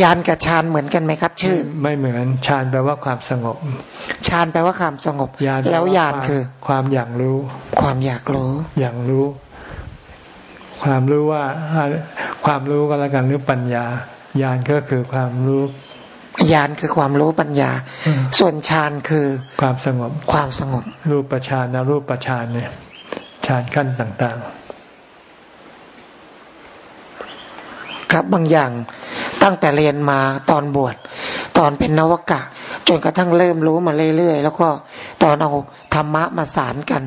ยานกับฌานเหมือนกันไหมครับ ชื่อ ไม่เหมือนฌานแปลว่าความสงบฌานแปลว่าความสงบแล้วยานคือ ความอย่างรู้ ความอยากรู้อย่างรู้ ความรู้ว่าความรู้ก็แล้วกันหรือปัญญาญาณก็คือความรู้ ญาณคือความรู้ปัญญา ส่วนฌานคือความสงบ ความสงบ รูปฌานนะรูปฌานเนี่ยฌานขั้นต่าง ๆ ครับบางอย่างตั้งแต่เรียนมาตอนบวชตอนเป็นนวกะ จนกระทั่งเริ่มรู้มาเรื่อยๆ แล้วก็ตอนเอาธรรมะมาสารกัน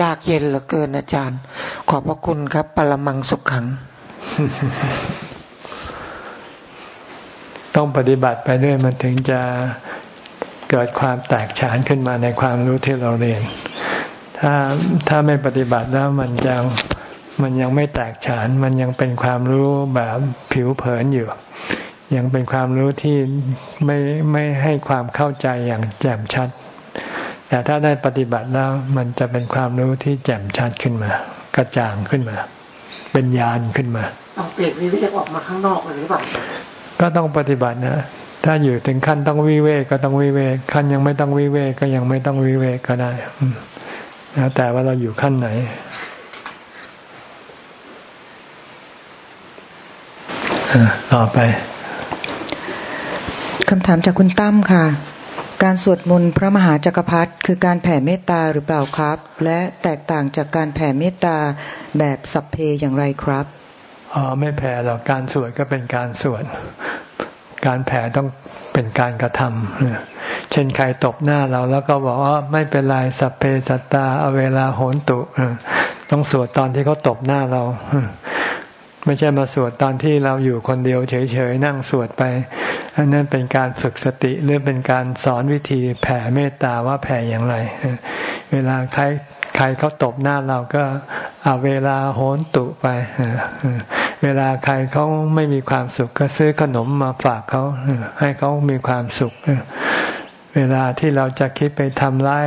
ยากเย็นเหลือเกินอาจารย์ ขอบพระคุณครับ ปรมังสุขขัง ต้องปฏิบัติไปด้วยมันถึงจะเกิดความแตกฉานขึ้นมาในความรู้ที่เราเรียน ถ้าถ้าไม่ปฏิบัติแล้วมันยังมันยังไม่แตกฉาน มันยังเป็นความรู้แบบผิวเผินอยู่ ยังเป็นความรู้ที่ไม่ไม่ให้ความเข้าใจอย่างแจ่มชัด แต่ถ้าได้ปฏิบัติแล้วมันจะเป็นความรู้ที่แจ่มชัดขึ้นมา กระจ่างขึ้นมา เป็นญาณขึ้นมาต้องเปลี่ยนวิเวกออกมาข้างนอกหรือเปล่า ก็ต้องปฏิบัตินะถ้าอยู่ถึงขั้นต้องวิเวกก็ต้องวิเวกขั้นยังไม่ต้องวิเวกก็ยังไม่ต้องวิเวกก็ได้นะแต่ว่าเราอยู่ขั้นไหน ต่อไปคำถามจากคุณตั้มค่ะ การสวดมนต์พระมหาจักรพรรดิคือการแผ่เมตตาหรือเปล่าครับ และแตกต่างจากการแผ่เมตตาแบบสัพเพอย่างไรครับ อ๋อไม่แผ่หรอกการสวดก็เป็นการสวด การแผ่ต้องเป็นการกระทำเช่นใครตบหน้าเราแล้วก็บอกว่าไม่เป็นไรสัพเพสัตตาเอาเวลาโหนตุต้องสวดตอนที่เขาตบหน้าเราไม่ใช่มาสวดตอนที่เราอยู่คนเดียวเฉยๆนั่งสวดไปอันนั้นเป็นการฝึกสติหรือเป็นการสอนวิธีแผ่เมตตาว่าแผ่อย่างไร เวลาใครใครเขาตบหน้าเราก็เอาเวลาโหนตุไป เวลาใครเขาไม่มีความสุข ก็ซื้อขนมมาฝากเขาให้เขามีความสุข เวลาที่เราจะคิดไปทำร้าย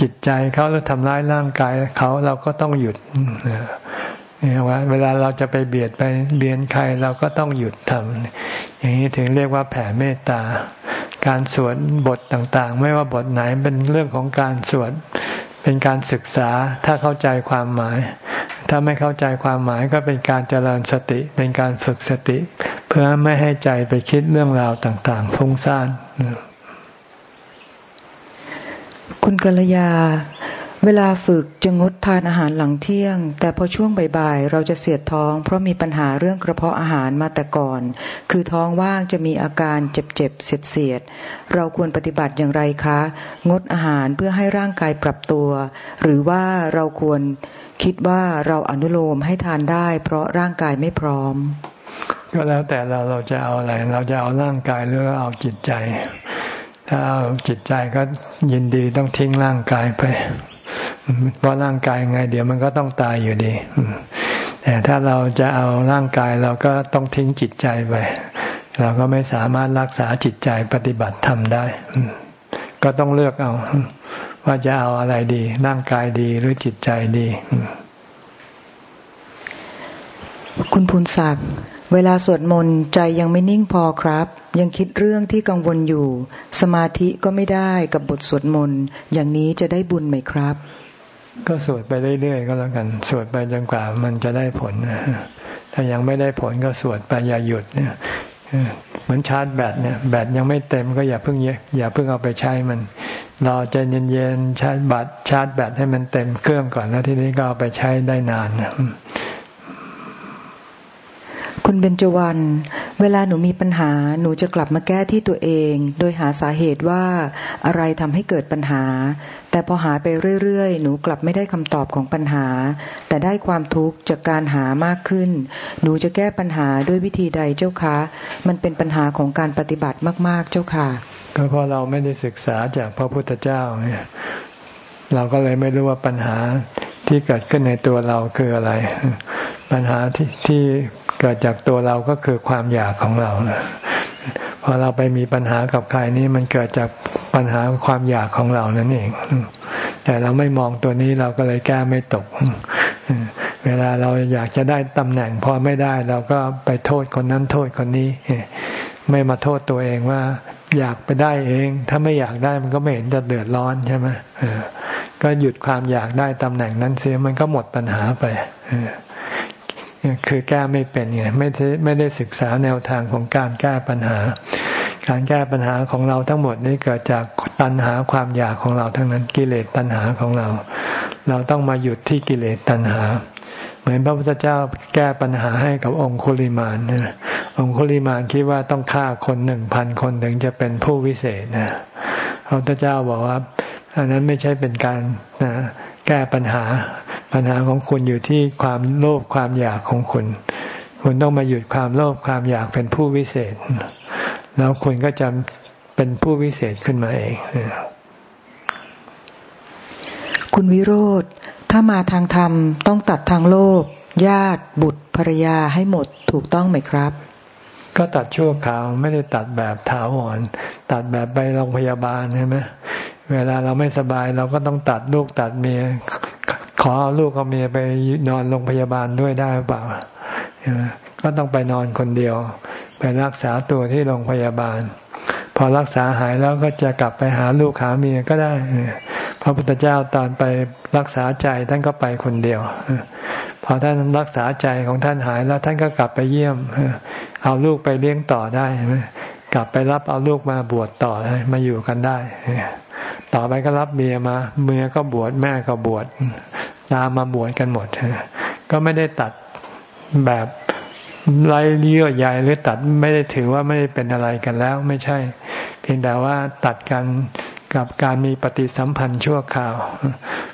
จิตใจเขาหรือทำร้ายร่างกายเขาเราก็ต้องหยุดเนี่ยว่าเวลาเราจะไปเบียดไปเบียนใครเราก็ต้องหยุดทำอย่างนี้ถึงเรียกว่าแผ่เมตตา การสวดบทต่างๆ ไม่ว่าบทไหนเป็นเรื่องของการสวดเป็นการศึกษาถ้าเข้าใจความหมาย ถ้าไม่เข้าใจความหมายก็เป็นการเจริญสติ เป็นการฝึกสติ เพื่อไม่ให้ใจไปคิดเรื่องราวต่างๆฟุ้งซ่าน คุณกัลยา เวลาฝึกจะงดทานอาหารหลังเที่ยง แต่พอช่วงบ่ายๆ เราจะเสียดท้อง เพราะมีปัญหาเรื่องกระเพาะอาหารมาแต่ก่อน คือท้องว่างจะมีอาการเจ็บๆเสียดๆเราควรปฏิบัติอย่างไรคะ งดอาหารเพื่อให้ร่างกายปรับตัว หรือว่าเราควรคิดว่าเราอนุโลมให้ทานได้ เพราะร่างกายไม่พร้อม ก็แล้วแต่เราเราจะเอาอะไร เราจะเอาร่างกายหรือเอาจิตใจ ถ้าเอาจิตใจก็ยินดีต้องทิ้งร่างกายไป เพราะร่างกายไง เดี๋ยวมันก็ต้องตายอยู่ดี แต่ถ้าเราจะเอาร่างกายเราก็ต้องทิ้งจิตใจไปเราก็ไม่สามารถรักษาจิตใจปฏิบัติธรรมได้ ก็ต้องเลือกเอา ว่าจะเอาอะไรดี ร่างกายดีหรือจิตใจดี คุณภูนศักดิ์ เวลาสวดมนต์ใจยังไม่นิ่งพอครับ ยังคิดเรื่องที่กังวลอยู่ สมาธิก็ไม่ได้กับบทสวดมนต์อย่างนี้จะได้บุญไหมครับ ก็สวดไปเรื่อยๆก็แล้วกัน สวดไปจนกว่ามันจะได้ผลถ้ายังไม่ได้ผลก็สวดไปอย่าหยุดเนี่ยเหมือนชาร์จแบตเนี่ยแบตยังไม่เต็มก็อย่าเพิ่งอย่าเพิ่งเอาไปใช้มันรอใจเย็นๆชาร์จแบตชาร์จแบตให้มันเต็มเครื่องก่อนแล้วทีนี้ก็เอาไปใช้ได้นาน คุณเบญจวรรณเวลาหนูมีปัญหาหนูจะกลับมาแก้ที่ตัวเอง โดยหาสาเหตุว่าอะไรทำให้เกิดปัญหา แต่พอหาไปเรื่อยๆ หนูกลับไม่ได้คำตอบของปัญหา แต่ได้ความทุกข์จากการหามากขึ้น หนูจะแก้ปัญหาด้วยวิธีใดเจ้าคะ มันเป็นปัญหาของการปฏิบัติมาก ๆเจ้าค่ะ ก็เพราะเราไม่ได้ศึกษาจากพระพุทธเจ้าเนี่ยเราก็เลยไม่รู้ว่าปัญหาที่เกิดขึ้นในตัวเราคืออะไร ปัญหาที่ที่ เกิดจากตัวเราก็คือความอยากของเราพอเราไปมีปัญหากับใครนี่มันเกิดจากปัญหาความอยากของเรานั่นเอง แต่เราไม่มองตัวนี้เราก็เลยแก้ไม่ตก เวลาเราอยากจะได้ตำแหน่งพอไม่ได้เราก็ไปโทษคนนั้นโทษคนนี้ ไม่มาโทษตัวเองว่า อยากไปได้เอง ถ้าไม่อยากได้มันก็ไม่เห็นจะเดือดร้อนใช่ไหมก็หยุดความอยากได้ตำแหน่งนั้นเสียมันก็หมดปัญหาไป คือแก้ไม่เป็นไงไม่ได้ไม่ได้ศึกษาแนวทางของการแก้ปัญหา การแก้ปัญหาของเราทั้งหมดนี้เกิดจากตัณหาความอยากของเราทั้งนั้นกิเลสตัณหาของเรา เราต้องมาหยุดที่กิเลสตัณหา เหมือนพระพุทธเจ้าแก้ปัญหาให้กับองคุลิมานองคุลิมานคิดว่าต้องฆ่าคนหนึ่งพันคนถึงจะเป็นผู้วิเศษนะพระพุทธเจ้าบอกว่าอันนั้นไม่ใช่เป็นการนะแก้ปัญหา ปัญหาของคุณอยู่ที่ความโลภความอยากของคุณ คุณต้องมาหยุดความโลภความอยากเป็นผู้วิเศษ แล้วคุณก็จะเป็นผู้วิเศษขึ้นมาเองคุณวิโรธถ้ามาทางธรรมต้องตัดทางโลภญาติบุตรภรรยาให้หมดถูกต้องไหมครับ ก็ตัดชั่วคราวไม่ได้ตัดแบบถาวรตัดแบบไปโรงพยาบาลใช่ไหมเวลาเราไม่สบายเราก็ต้องตัดลูกตัดเมีย ขอเอาลูกเอาเมียไปนอนโรงพยาบาลด้วยได้เปล่าก็ต้องไปนอนคนเดียว ไปรักษาตัวที่โรงพยาบาล พอรักษาหายแล้วก็จะกลับไปหาลูกหาเมียก็ได้พระพุทธเจ้าตอนไปรักษาใจท่านก็ไปคนเดียวพอท่านรักษาใจของท่านหายแล้วท่านก็กลับไปเยี่ยม เอาลูกไปเลี้ยงต่อได้กลับไปรับเอาลูกมาบวชต่อมาอยู่กันได้ ต่อไปก็รับเมียมา เมียก็บวชแม่ก็บวช ตามมาบวชกันหมด ก็ไม่ได้ตัดแบบไร้เยื่อใยหรือตัดไม่ได้ถือว่าไม่ได้เป็นอะไรกันแล้ว ไม่ใช่ เพียงแต่ว่าตัดกันกับการมีปฏิสัมพันธ์ชั่วคราว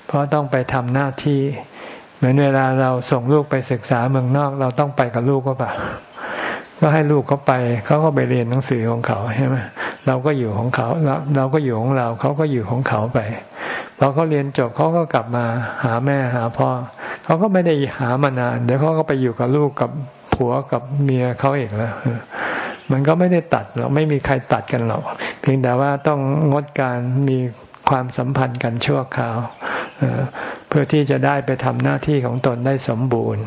เพราะต้องไปทำหน้าที่ เหมือนเวลาเราส่งลูกไปศึกษาเมืองนอก เราต้องไปกับลูกก็ปะก็ให้ลูกเขาไป เขาก็ไปเรียนหนังสือของเขาใช่ไหมเราก็อยู่ของเขาเราก็อยู่ของเรา เขาก็อยู่ของเขาไป พอเขาเรียนจบเขาก็กลับมาหาแม่หาพ่อเขาก็ไม่ได้หามานานเดี๋ยวเขาก็ไปอยู่กับลูกกับผัวกับเมียเขาเองแล้วมันก็ไม่ได้ตัดหรอกไม่มีใครตัดกันหรอกเพียงแต่ว่าต้องงดการมีความสัมพันธ์กันชั่วคราวเพื่อที่จะได้ไปทำหน้าที่ของตนได้สมบูรณ์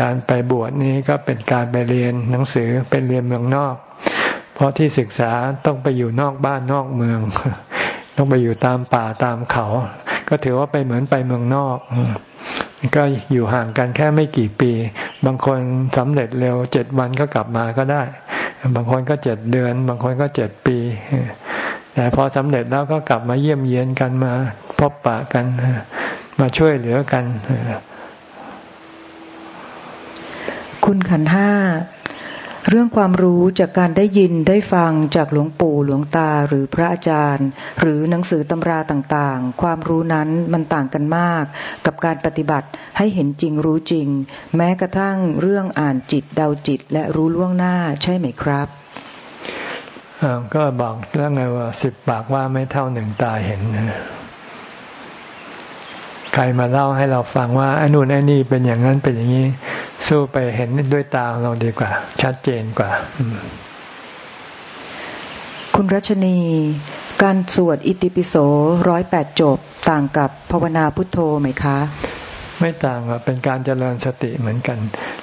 การไปบวชนี้ก็เป็นการไปเรียนหนังสือเป็นเรียนเมืองนอก เพราะที่ศึกษาต้องไปอยู่นอกบ้านนอกเมือง ต้องไปอยู่ตามป่าตามเขา ก็ถือว่าไปเหมือนไปเมืองนอกก็อยู่ห่างกันแค่ไม่กี่ปี บางคนสำเร็จเร็วเจ็ดวันก็กลับมาก็ได้ บางคนก็เจ็ดเดือน บางคนก็เจ็ดปี แต่พอสำเร็จแล้วก็กลับมาเยี่ยมเยียนกันมาพบปะกัน มาช่วยเหลือกัน คุณขันห้า เรื่องความรู้จากการได้ยินได้ฟังจากหลวงปู่หลวงตาหรือพระอาจารย์ หรือหนังสือตำราต่างๆ ความรู้นั้นมันต่างกันมาก กับการปฏิบัติให้เห็นจริงรู้จริง แม้กระทั่งเรื่องอ่านจิตเดาจิตและรู้ล่วงหน้าใช่ไหมครับก็บอกแล้วไงว่าสิบปากว่าไม่เท่าหนึ่งตาเห็น ใครมาเล่าให้เราฟังว่าไอ้นู่นไอ้นี่เป็นอย่างนั้นเป็นอย่างนี้ สู้ไปเห็นด้วยตาเราดีกว่า ชัดเจนกว่า คุณรัชนี การสวดอิติปิโสร้อยแปดจบต่างกับภาวนาพุทโธไหมคะ ไม่ต่างเป็นการเจริญสติเหมือนกัน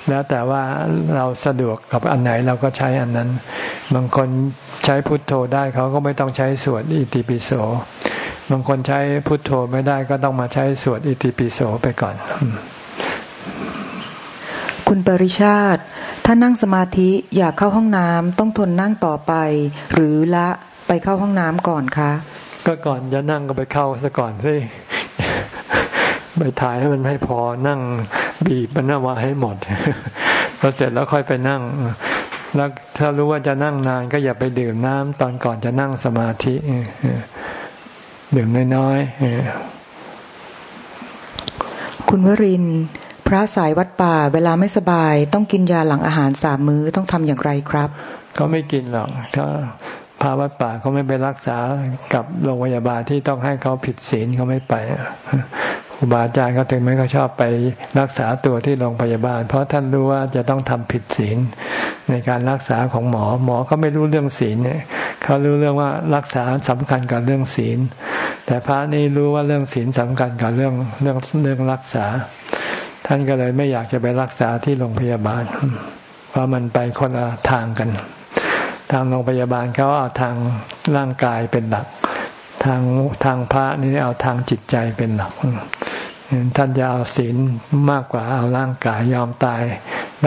แล้วแต่ว่าเราสะดวกกับอันไหนเราก็ใช้อันนั้น บางคนใช้พุทโธได้เขาก็ไม่ต้องใช้สวดอิติปิโส บางคนใช้พุทโธไม่ได้ก็ต้องมาใช้สวดอิติปิโสไปก่อน คุณปริชาติ ถ้านั่งสมาธิอยากเข้าห้องน้ำต้องทนนั่งต่อไป หรือละไปเข้าห้องน้ำก่อนคะ ก็ก่อนจะนั่งก็ไปเข้าซะก่อนสิไปถ่ายให้มันให้พอนั่ง บีบมันว่าให้หมดพอเสร็จแล้วค่อยไปนั่งแล้วถ้ารู้ว่าจะนั่งนานก็อย่าไปดื่มน้ำตอนก่อนจะนั่งสมาธิดื่มน้อยๆคุณวรินพระสายวัดป่า เวลาไม่สบาย ต้องกินยาหลังอาหารสามมื้อต้องทำอย่างไรครับ ก็ไม่กินหรอกถ้าพาวัดป่าเขาไม่ไปรักษากับโรงพยาบาลที่ต้องให้เขาผิดศีลเขาไม่ไป ครูบาอาจารย์เขาถึงไม่ก็ชอบไปรักษาตัวที่โรงพยาบาล เพราะท่านรู้ว่าจะต้องทำผิดศีลในการรักษาของหมอ หมอเขาไม่รู้เรื่องศีลเนี่ยเขารู้เรื่องว่ารักษาสำคัญกับเรื่องศีล แต่พระนี่รู้ว่าเรื่องศีลสำคัญกับเรื่องเรื่องเรื่องรักษา ท่านก็เลยไม่อยากจะไปรักษาที่โรงพยาบาล เพราะมันไปคนละทางกัน ทางโรงพยาบาลเขาเอาทางร่างกายเป็นหลัก ทางทางพระนี่เอาทางจิตใจเป็นหลักท่านจะเอาศีลมากกว่าเอาร่างกายยอมตาย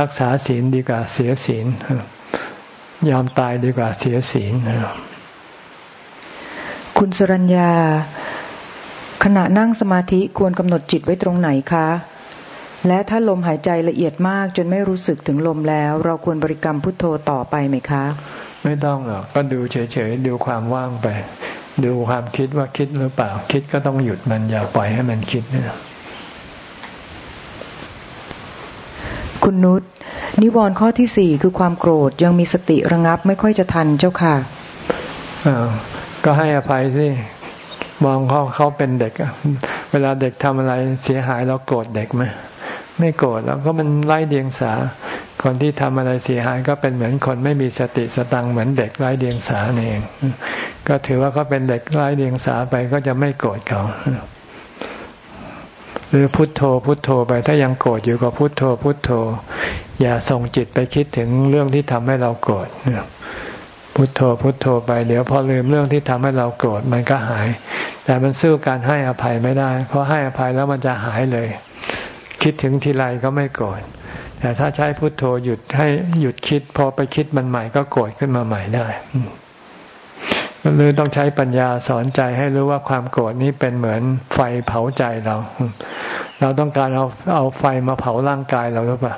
รักษาศีลดีกว่าเสียศีลยอมตายดีกว่าเสียศีลคุณสรัญญา ขณะนั่งสมาธิควรกำหนดจิตไว้ตรงไหนคะ และถ้าลมหายใจละเอียดมากจนไม่รู้สึกถึงลมแล้ว เราควรบริกรรมพุทโธต่อไปไหมคะ ไม่ต้องหรอกก็ดูเฉยๆดูความว่างไป ดูความคิดว่าคิดหรือเปล่า คิดก็ต้องหยุดมันอย่าปล่อยให้มันคิดนะคุณนุชนิวรณ์ข้อที่สี่คือความโกรธยังมีสติระงับไม่ค่อยจะทันเจ้าค่ะอ้าวก็ให้อภัยสิมองเขาเขาเป็นเด็กเวลาเด็กทำอะไรเสียหายเราโกรธเด็กไหมไม่โกรธแล้วก็มันไร้เดียงสา คนที่ทำอะไรเสียหายก็เป็นเหมือนคนไม่มีสติสตังเหมือนเด็กไร้เดียงสาเอง ก็ถือว่าเขาเป็นเด็กไร้เดียงสาไปก็จะไม่โกรธเขา หรือพุทโธพุทโธไป ถ้ายังโกรธอยู่ก็พุทโธ พุทโธ อย่าส่งจิตไปคิดถึงเรื่องที่ทำให้เราโกรธพุทโธพุทโธไปเดี๋ยวพอลืมเรื่องที่ทำให้เราโกรธมันก็หาย แต่มันสู้การให้อภัยไม่ได้ เพราะให้อภัยแล้วมันจะหายเลย คิดถึงทีไรก็ไม่โกรธแต่ถ้าใช้พุทโธหยุดให้หยุดคิด พอไปคิดมันใหม่ก็โกรธขึ้นมาใหม่ได้ หรือต้องใช้ปัญญาสอนใจให้รู้ว่าความโกรธนี้เป็นเหมือนไฟเผาใจเรา เราต้องการเอาเอาไฟมาเผาร่างกายเราหรือเปล่า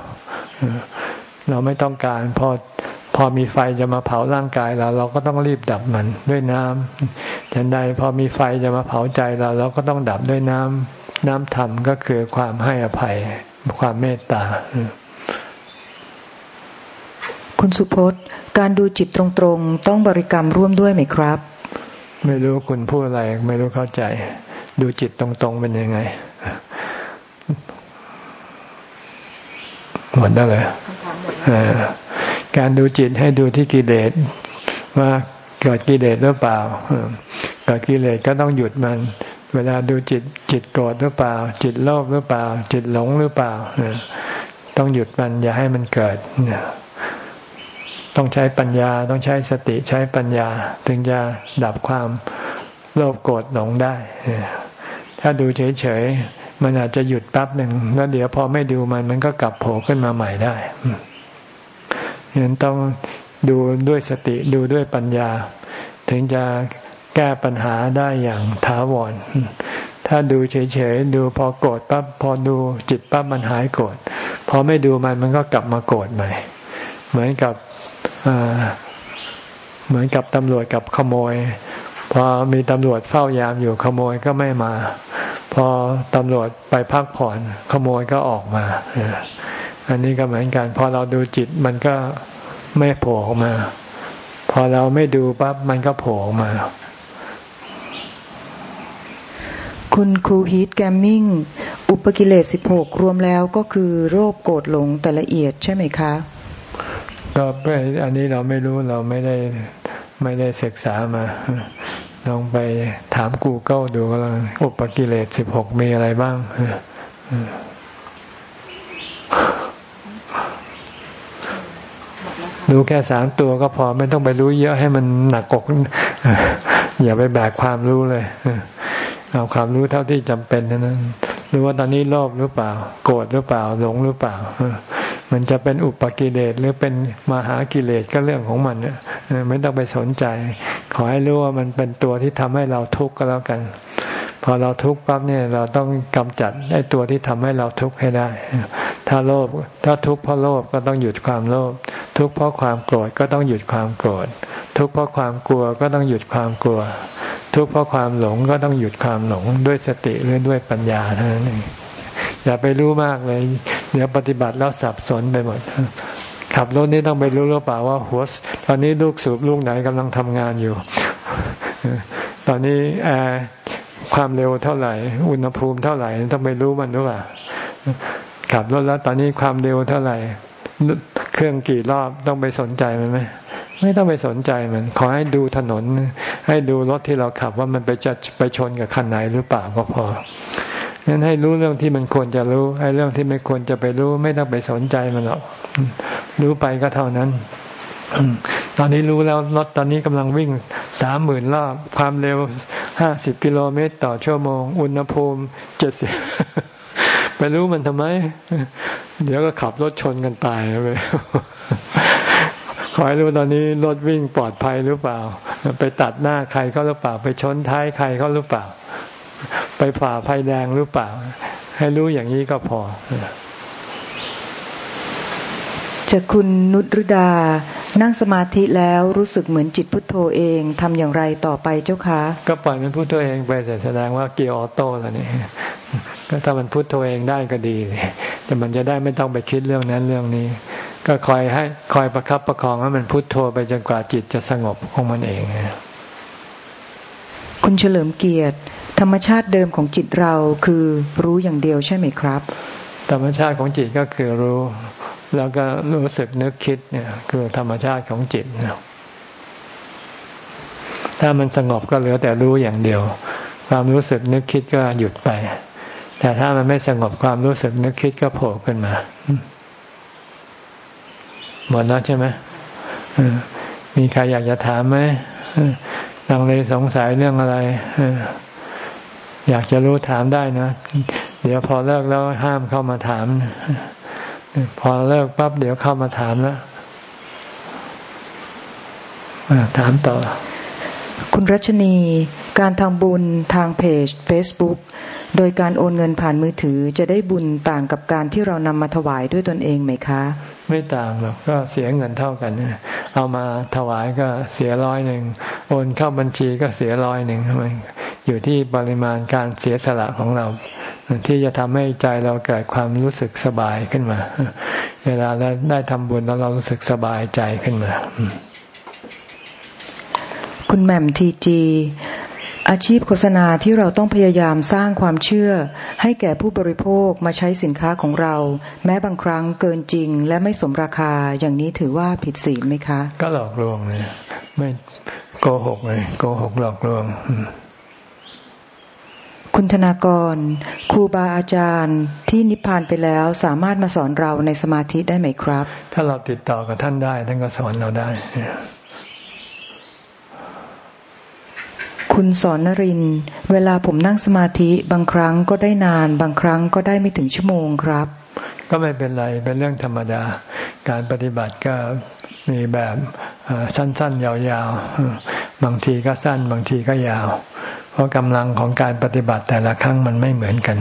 เราไม่ต้องการพอพอมีไฟจะมาเผาร่างกายเรา เราก็ต้องรีบดับมันด้วยน้ำฉันใดพอมีไฟจะมาเผาใจเรา เราก็ต้องดับด้วยน้ำน้ำธรรมก็คือความให้อภัยความเมตตา คุณสุพจน์ การดูจิตตรงๆ ต้องบริกรรมร่วมด้วยไหมครับ ไม่รู้คุณพูดอะไร ไม่รู้เข้าใจ ดูจิตตรงๆเป็นยังไงหมดแล้วเลยการดูจิตให้ดูที่กิเลสว่าเกิดกิเลสหรือเปล่าเกิดกิเลสก็ต้องหยุดมัน เวลาดูจิตจิตโกรธหรือเปล่า จิตโลภหรือเปล่า จิตหลงหรือเปล่าต้องหยุดมันอย่าให้มันเกิด ต้องใช้ปัญญาต้องใช้สติใช้ปัญญา ถึงจะดับความโลภโกรธหลงได้ ถ้าดูเฉยๆ มันอาจจะหยุดแป๊บหนึ่งแล้วเดี๋ยวพอไม่ดูมันมันก็กลับโผล่ขึ้นมาใหม่ได้ฉะนั้นต้องดูด้วยสติดูด้วยปัญญา ถึงจะแก้ปัญหาได้อย่างท้าวร ถ้าดูเฉยๆ ดูพอโกรธปั๊บพอดูจิตปั๊บมันหายโกรธพอไม่ดูมันมันก็กลับมาโกรธใหม่ เหมือนกับ เหมือนกับตำรวจกับขโมย พอมีตำรวจเฝ้ายามอยู่ขโมยก็ไม่มา พอตำรวจไปพักผ่อนขโมยก็ออกมาอันนี้ก็เหมือนกัน พอเราดูจิตมันก็ไม่โผล่ออกมา พอเราไม่ดูปั๊บมันก็โผล่ออกมา คุณครู Heat Gaming อุปกิเลสสิบหกรวมแล้วก็คือโลภโกรธหลงแต่ละเอียดใช่ไหมคะ ก็อันนี้เราไม่รู้เราไม่ได้ไม่ได้ศึกษามาลองไปถามกูเกิลดูก็อุปกิเลสสิบหกมีอะไรบ้างรู้แค่สามตัวก็พอไม่ต้องไปรู้เยอะให้มันหนักกกอย่าไปแบกความรู้เลยเอาความรู้เท่าที่จำเป็นเท่านั้นรู้ว่าตอนนี้โลภหรือเปล่า โกรธหรือเปล่าหลงหรือเปล่า มันจะเป็นอุปกิเลสหรือเป็นมหากิเลสก็เรื่องของมันเนี่ยไม่ต้องไปสนใจ ขอให้รู้ว่ามันเป็นตัวที่ทำให้เราทุกข์ก็แล้วกัน พอเราทุกข์ปั๊บเนี่ยเราต้องกำจัดไอ้ตัวที่ทำให้เราทุกข์ให้ได้ ถ้าโลภถ้าทุกข์เพราะโลภก็ต้องหยุดความโลภทุกข์เพราะความโกรธก็ต้องหยุดความโกรธ ทุกข์เพราะความกลัวก็ต้องหยุดความกลัว ทุกข์เพราะความหลงก็ต้องหยุดความหลงด้วยสติหรือด้วยปัญญาเท่านั้นเองอย่าไปรู้มากเลย เดี๋ยวปฏิบัติแล้วสับสนไปหมดขับรถนี่ต้องไปรู้หรือเปล่าว่าหัวตอนนี้ลูกสูบลูกไหนกำลังทำงานอยู่ ตอนนี้แอร์ความเร็วเท่าไหร่ อุณหภูมิเท่าไหร่ ต้องไปรู้มันหรือเปล่าขับรถแล้ว ตอนนี้ความเร็วเท่าไหร่ เครื่องกี่รอบต้องไปสนใจมันไหมไม่ต้องไปสนใจมัน ขอให้ดูถนน ให้ดูรถที่เราขับว่ามันไปจะไปชนกับคันไหนหรือเปล่าก็พอ งั้นให้รู้เรื่องที่มันควรจะรู้ ให้เรื่องที่ไม่ควรจะไปรู้ ไม่ต้องไปสนใจมันหรอกรู้ไปก็เท่านั้นตอนนี้รู้แล้วรถตอนนี้กำลังวิ่งสามหมื่นรอบความเร็วห้าสิบกิโลเมตรต่อชั่วโมง อุณหภูมิเจ็ดสิบไปรู้มันทำไม เดี๋ยวก็ขับรถชนกันตายไปขอให้รู้ตอนนี้รถวิ่งปลอดภัยหรือเปล่า ไปตัดหน้าใครเขาหรือเปล่า ไปชนท้ายใครเขาหรือเปล่า ไปฝ่าไฟแดงหรือเปล่า ให้รู้อย่างนี้ก็พอจากคุณนุตรดา นั่งสมาธิแล้วรู้สึกเหมือนจิตพุทโธเองทำอย่างไรต่อไปเจ้าคะ ก็ปล่อยมันพุทโธเองไปแต่แสดงว่าเกียร์ออโต้แล้วนี่ก็ถ้ามันพุทโธเองได้ก็ดี แต่มันจะได้ไม่ต้องไปคิดเรื่องนั้นเรื่องนี้ ก็คอยให้คอยประครับประคองให้มันพุทโธไปจนกว่าจิตจะสงบของมันเอง คุณเฉลิมเกียรติ ธรรมชาติเดิมของจิตเราคือรู้อย่างเดียวใช่ไหมครับ ธรรมชาติของจิตก็คือรู้ แล้วก็รู้สึกนึกคิดเนี่ย คือธรรมชาติของจิตถ้ามันสงบก็เหลือแต่รู้อย่างเดียว ความรู้สึกนึกคิดก็หยุดไป แต่ถ้ามันไม่สงบความรู้สึกนึกคิดก็โผล่ขึ้นมาหมดแล้วใช่ไหมมีใครอยากจะถามไหมลังเลสงสัยเรื่องอะไร อยากจะรู้ถามได้นะ เดี๋ยวพอเลิกแล้วห้ามเข้ามาถาม พอเลิกปั๊บเดี๋ยวเข้ามาถามแล้วถามต่อ คุณรัชนี การทำบุญทางเพจ Facebook โดยการโอนเงินผ่านมือถือจะได้บุญต่างกับการที่เรานำมาถวายด้วยตนเองไหมคะ ไม่ต่างหรอกก็เสียเงินเท่ากันเอามาถวายก็เสียร้อยหนึ่งโอนเข้าบัญชีก็เสียร้อยหนึ่งมันอยู่ที่ปริมาณการเสียสละของเรา ที่จะทำให้ใจเราเกิดความรู้สึกสบายขึ้นมา เวลาเราได้ทำบุญแล้วเรารู้สึกสบายใจขึ้นมา คุณแหม่มทีจี อาชีพโฆษณาที่เราต้องพยายามสร้างความเชื่อ ให้แก่ผู้บริโภคมาใช้สินค้าของเรา แม้บางครั้งเกินจริง และไม่สมราคาอย่างนี้ถือว่าผิดศีลไหมคะ ก็หลอกลวงเลยไม่โกหกเลยโกหกหลอกลวงคุณธนากรครูบาอาจารย์ที่นิพพานไปแล้วสามารถมาสอนเราในสมาธิได้ไหมครับ ถ้าเราติดต่อกับท่านได้ ท่านก็สอนเราได้ คุณสอนนริน เวลาผมนั่งสมาธิบางครั้งก็ได้นาน บางครั้งก็ได้ไม่ถึงชั่วโมงครับ ก็ไม่เป็นไร เป็นเรื่องธรรมดา การปฏิบัติก็มีแบบสั้นๆ ยาวๆ บางทีก็สั้น บางทีก็ยาว เพราะกำลังของการปฏิบัติแต่ละครั้งมันไม่เหมือนกัน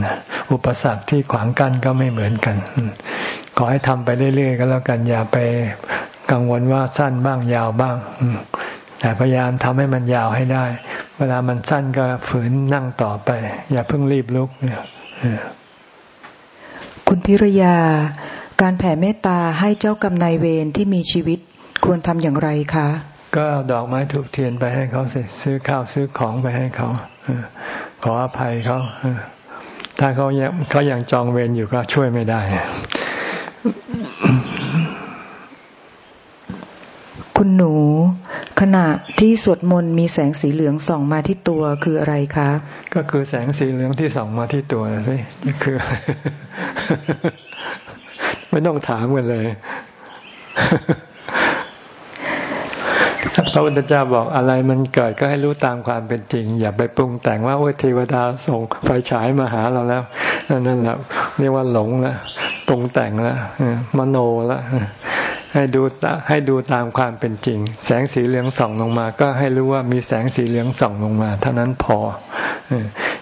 อุปสรรคที่ขวางกั้นก็ไม่เหมือนกัน ขอให้ทำไปเรื่อยๆ ก็แล้วกัน อย่าไปกังวลว่าสั้นบ้างยาวบ้างแต่พยายามทำให้มันยาวให้ได้ เวลามันสั้นก็ฝืนนั่งต่อไป อย่าเพิ่งรีบลุกเนี่ยคุณพิรยา การแผ่เมตตาให้เจ้ากรรมนายเวรที่มีชีวิตควรทำอย่างไรคะ ก็ดอกไม้ถูกเทียนไปให้เขาสิซื้อข้าวซื้อของไปให้เขาขออภัยเขาถ้าเขายังเขายังจองเวรอยู่ก็ช่วยไม่ได้ คุณหนู ขณะที่สวดมนต์มีแสงสีเหลืองส่องมาที่ตัวคืออะไรคะ ก็คือแสงสีเหลืองที่ส่องมาที่ตัวสินี่คือ ไม่ต้องถามกันเลยพระพุทธเจ้าบอกอะไรมันเกิดก็ให้รู้ตามความเป็นจริง อย่าไปปรุงแต่งว่าโอ้ยเทวดาส่งไฟฉายมาหาเราแล้วนั่นแหละเรียกว่าหลงแล้วปรุงแต่งแล้วมโนแล้ว ให้ดูให้ดูตามความเป็นจริง แสงสีเหลืองส่องลงมา ก็ให้รู้ว่ามีแสงสีเหลืองส่องลงมา เท่านั้นพอ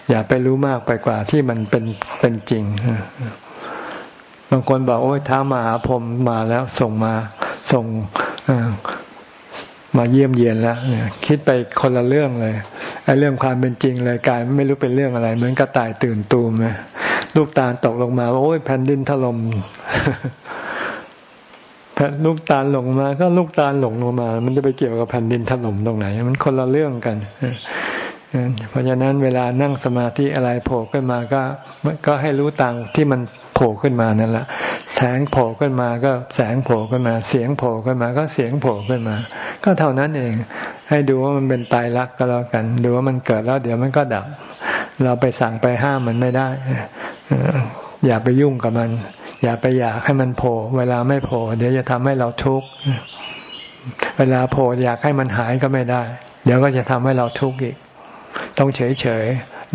อย่าไปรู้มากไปกว่าที่มันเป็นเป็นจริงบางคนบอกโอ้ยท้ามาหาพรมมาแล้วส่งมาส่งมาเยี่ยมเยียนแล้วคิดไปคนละเรื่องเลยไอ้เรื่องความเป็นจริงเลยกายไม่รู้เป็นเรื่องอะไร เหมือนกระต่ายตื่นตูมเลยลูกตาลตกลงมาโอ้ยแผ่นดินถล่ม ลูกตาลหลงมา ก็ลูกตาลหลงลงมา มันจะไปเกี่ยวกับแผ่นดินถล่มตรงไหน มันคนละเรื่องกันเพราะฉะนั้นเวลานั่งสมาธิอะไรโผล่ขึ้นมาก็ก็ให้รู้ตามที่มันโผล่ขึ้นมานั่นแหละแสงโผล่ขึ้นมาก็แสงโผล่ขึ้นมา เสียงโผล่ขึ้นมา ก็เสียงโผล่ขึ้นมา ก็เท่านั้นเอง ให้ดูว่ามันเป็นตายรักก็แล้วกัน ดูว่ามันเกิดแล้ว เดี๋ยวมันก็ดับ เราไปสั่งไปห้ามมันไม่ได้ อย่าไปยุ่งกับมัน อย่าไปอยากให้มันโผล่เวลาไม่โผล่เดี๋ยวจะทำให้เราทุกข์เวลาโผล่อยากให้มันหายก็ไม่ได้ เดี๋ยวก็จะทำให้เราทุกข์อีก ต้องเฉยเฉย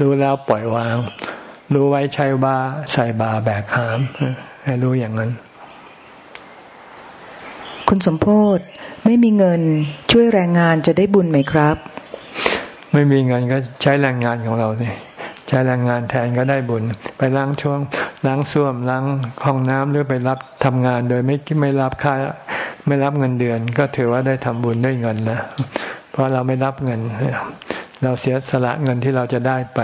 รู้แล้วปล่อยวาง รู้ไว้ใช้บาใส่บาแบกหามให้รู้อย่างนั้น คุณสมโพธไม่มีเงินช่วยแรงงานจะได้บุญไหมครับ ไม่มีเงินก็ใช้แรงงานของเราสิ ใช้แรงงานแทนก็ได้บุญ ไปล้างช่วงล้างส้วมล้างห้องน้ำหรือไปรับทำงาน โดยไม่ไม่รับค่าไม่รับเงินเดือน ก็ถือว่าได้ทำบุญด้วยเงินนะเพราะเราไม่รับเงิน เราเสียสละเงินที่เราจะได้ไป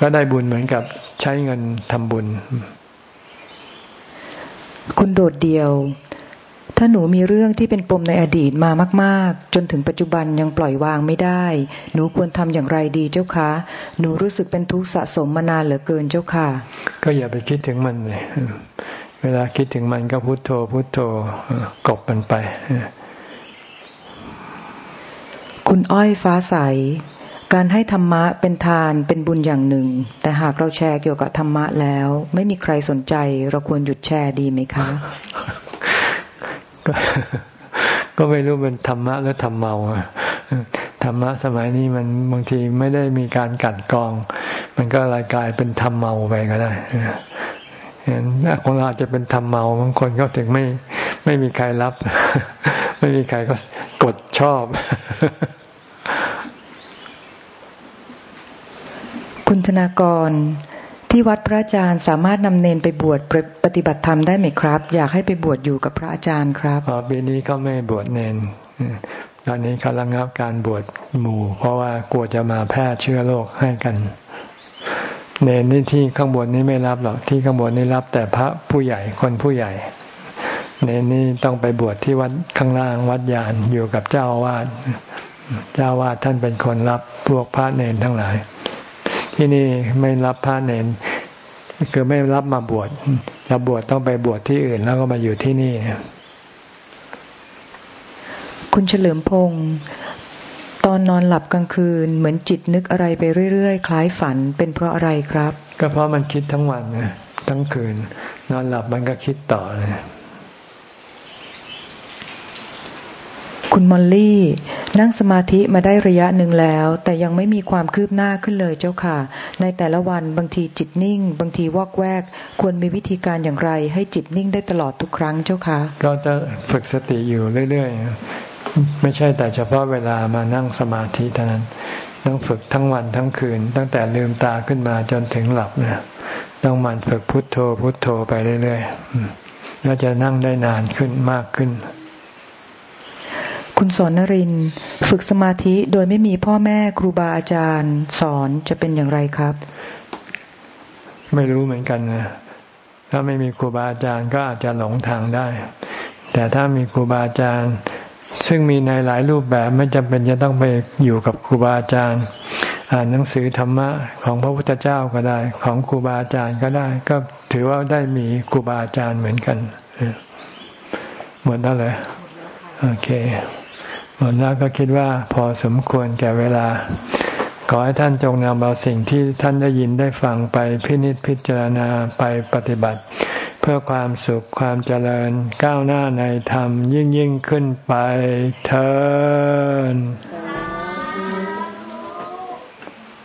ก็ได้บุญเหมือนกับใช้เงินทำบุญ คุณโดดเดียว ถ้าหนูมีเรื่องที่เป็นปมในอดีตมามากๆ จนถึงปัจจุบันยังปล่อยวางไม่ได้ หนูควรทำอย่างไรดีเจ้าคะ หนูรู้สึกเป็นทุกข์สะสมมานานเหลือเกินเจ้าค่ะ ก็อย่าไปคิดถึงมันเลยเวลาคิดถึงมันก็พุโทโธ พุโทโธกบมันไป คุณอ้อยฟ้าใสการให้ธรรมะเป็นทานเป็นบุญอย่างหนึ่ง แต่หากเราแชร์เกี่ยวกับธรรมะแล้ว ไม่มีใครสนใจ เราควรหยุดแชร์ดีไหมคะ ก็ไม่รู้เป็นธรรมะหรือธรรมเมาธรรมะสมัยนี้มันบางทีไม่ได้มีการกัดกรอง มันก็ลายกลายเป็นธรรมเมาไปก็ได้เห็นของเราจะเป็นธรรมเมาบางคนก็ถึงไม่ไม่มีใครรับ ไม่มีใครก็กดชอบ คุณธนากร ที่วัดพระอาจารย์สามารถนำเนนไปบวชปฏิบัติธรรมได้ไหมครับ อยากให้ไปบวชอยู่กับพระอาจารย์ครับอ๋อปีนี้เขาไม่บวชเนนตอนนี้เขาระงับการบวชหมู่ เพราะว่ากลัวจะมาแพร่เชื้อโรคให้กัน เนนนี่ที่ข้างบนนี้ไม่รับหรอกที่ข้างบนนี้รับแต่พระผู้ใหญ่คนผู้ใหญ่ เนนนี่ต้องไปบวชที่วัดข้างล่างวัดยานอยู่กับเจ้าวาดเจ้าวาดท่านเป็นคนรับพวกพระเนนทั้งหลาย ที่นี่ไม่รับพระเนนคือไม่รับมาบวชเราบวชต้องไปบวชที่อื่นแล้วก็มาอยู่ที่นี่ คุณเฉลิมพงศ์ตอนนอนหลับกลางคืน เหมือนจิตนึกอะไรไปเรื่อย ๆ คล้ายฝันเป็นเพราะอะไรครับ ก็เพราะมันคิดทั้งวันทั้งคืน นอนหลับมันก็คิดต่อเลย คุณมอลลี่ นั่งสมาธิมาได้ระยะหนึ่งแล้ว แต่ยังไม่มีความคืบหน้าขึ้นเลยเจ้าค่ะ ในแต่ละวันบางทีจิตนิ่ง บางทีวอกแวก ควรมีวิธีการอย่างไร ให้จิตนิ่งได้ตลอดทุกครั้งเจ้าค่ะก็จะฝึกสติอยู่เรื่อยๆ ไม่ใช่แต่เฉพาะเวลามานั่งสมาธิเท่านั้น ต้องฝึกทั้งวันทั้งคืน ตั้งแต่ลืมตาขึ้นมาจนถึงหลับเนี่ยต้องมันฝึกพุทโธพุทโธไปเรื่อยๆแล้วจะนั่งได้นานขึ้นมากขึ้น คุณสอนนรินฝึกสมาธิโดยไม่มีพ่อแม่ครูบาอาจารย์สอนจะเป็นอย่างไรครับ ไม่รู้เหมือนกันนะถ้าไม่มีครูบาอาจารย์ก็อาจจะหลงทางได้ แต่ถ้ามีครูบาอาจารย์ ซึ่งมีในหลายรูปแบบไม่จำเป็นจะต้องไปอยู่กับครูบาอาจารย์ อ่านหนังสือธรรมะของพระพุทธเจ้าก็ได้ ของครูบาอาจารย์ก็ได้ ก็ถือว่าได้มีครูบาอาจารย์เหมือนกันหมดแล้วเลยโอเค หมดแล้วก็คิดว่าพอสมควรแก่เวลา ขอให้ท่านจงนำเอาสิ่งที่ท่านได้ยินได้ฟังไปพินิจพิจารณาไปปฏิบัติ เพื่อความสุขความเจริญก้าวหน้าในธรรมยิ่งยิ่งขึ้นไปเถิด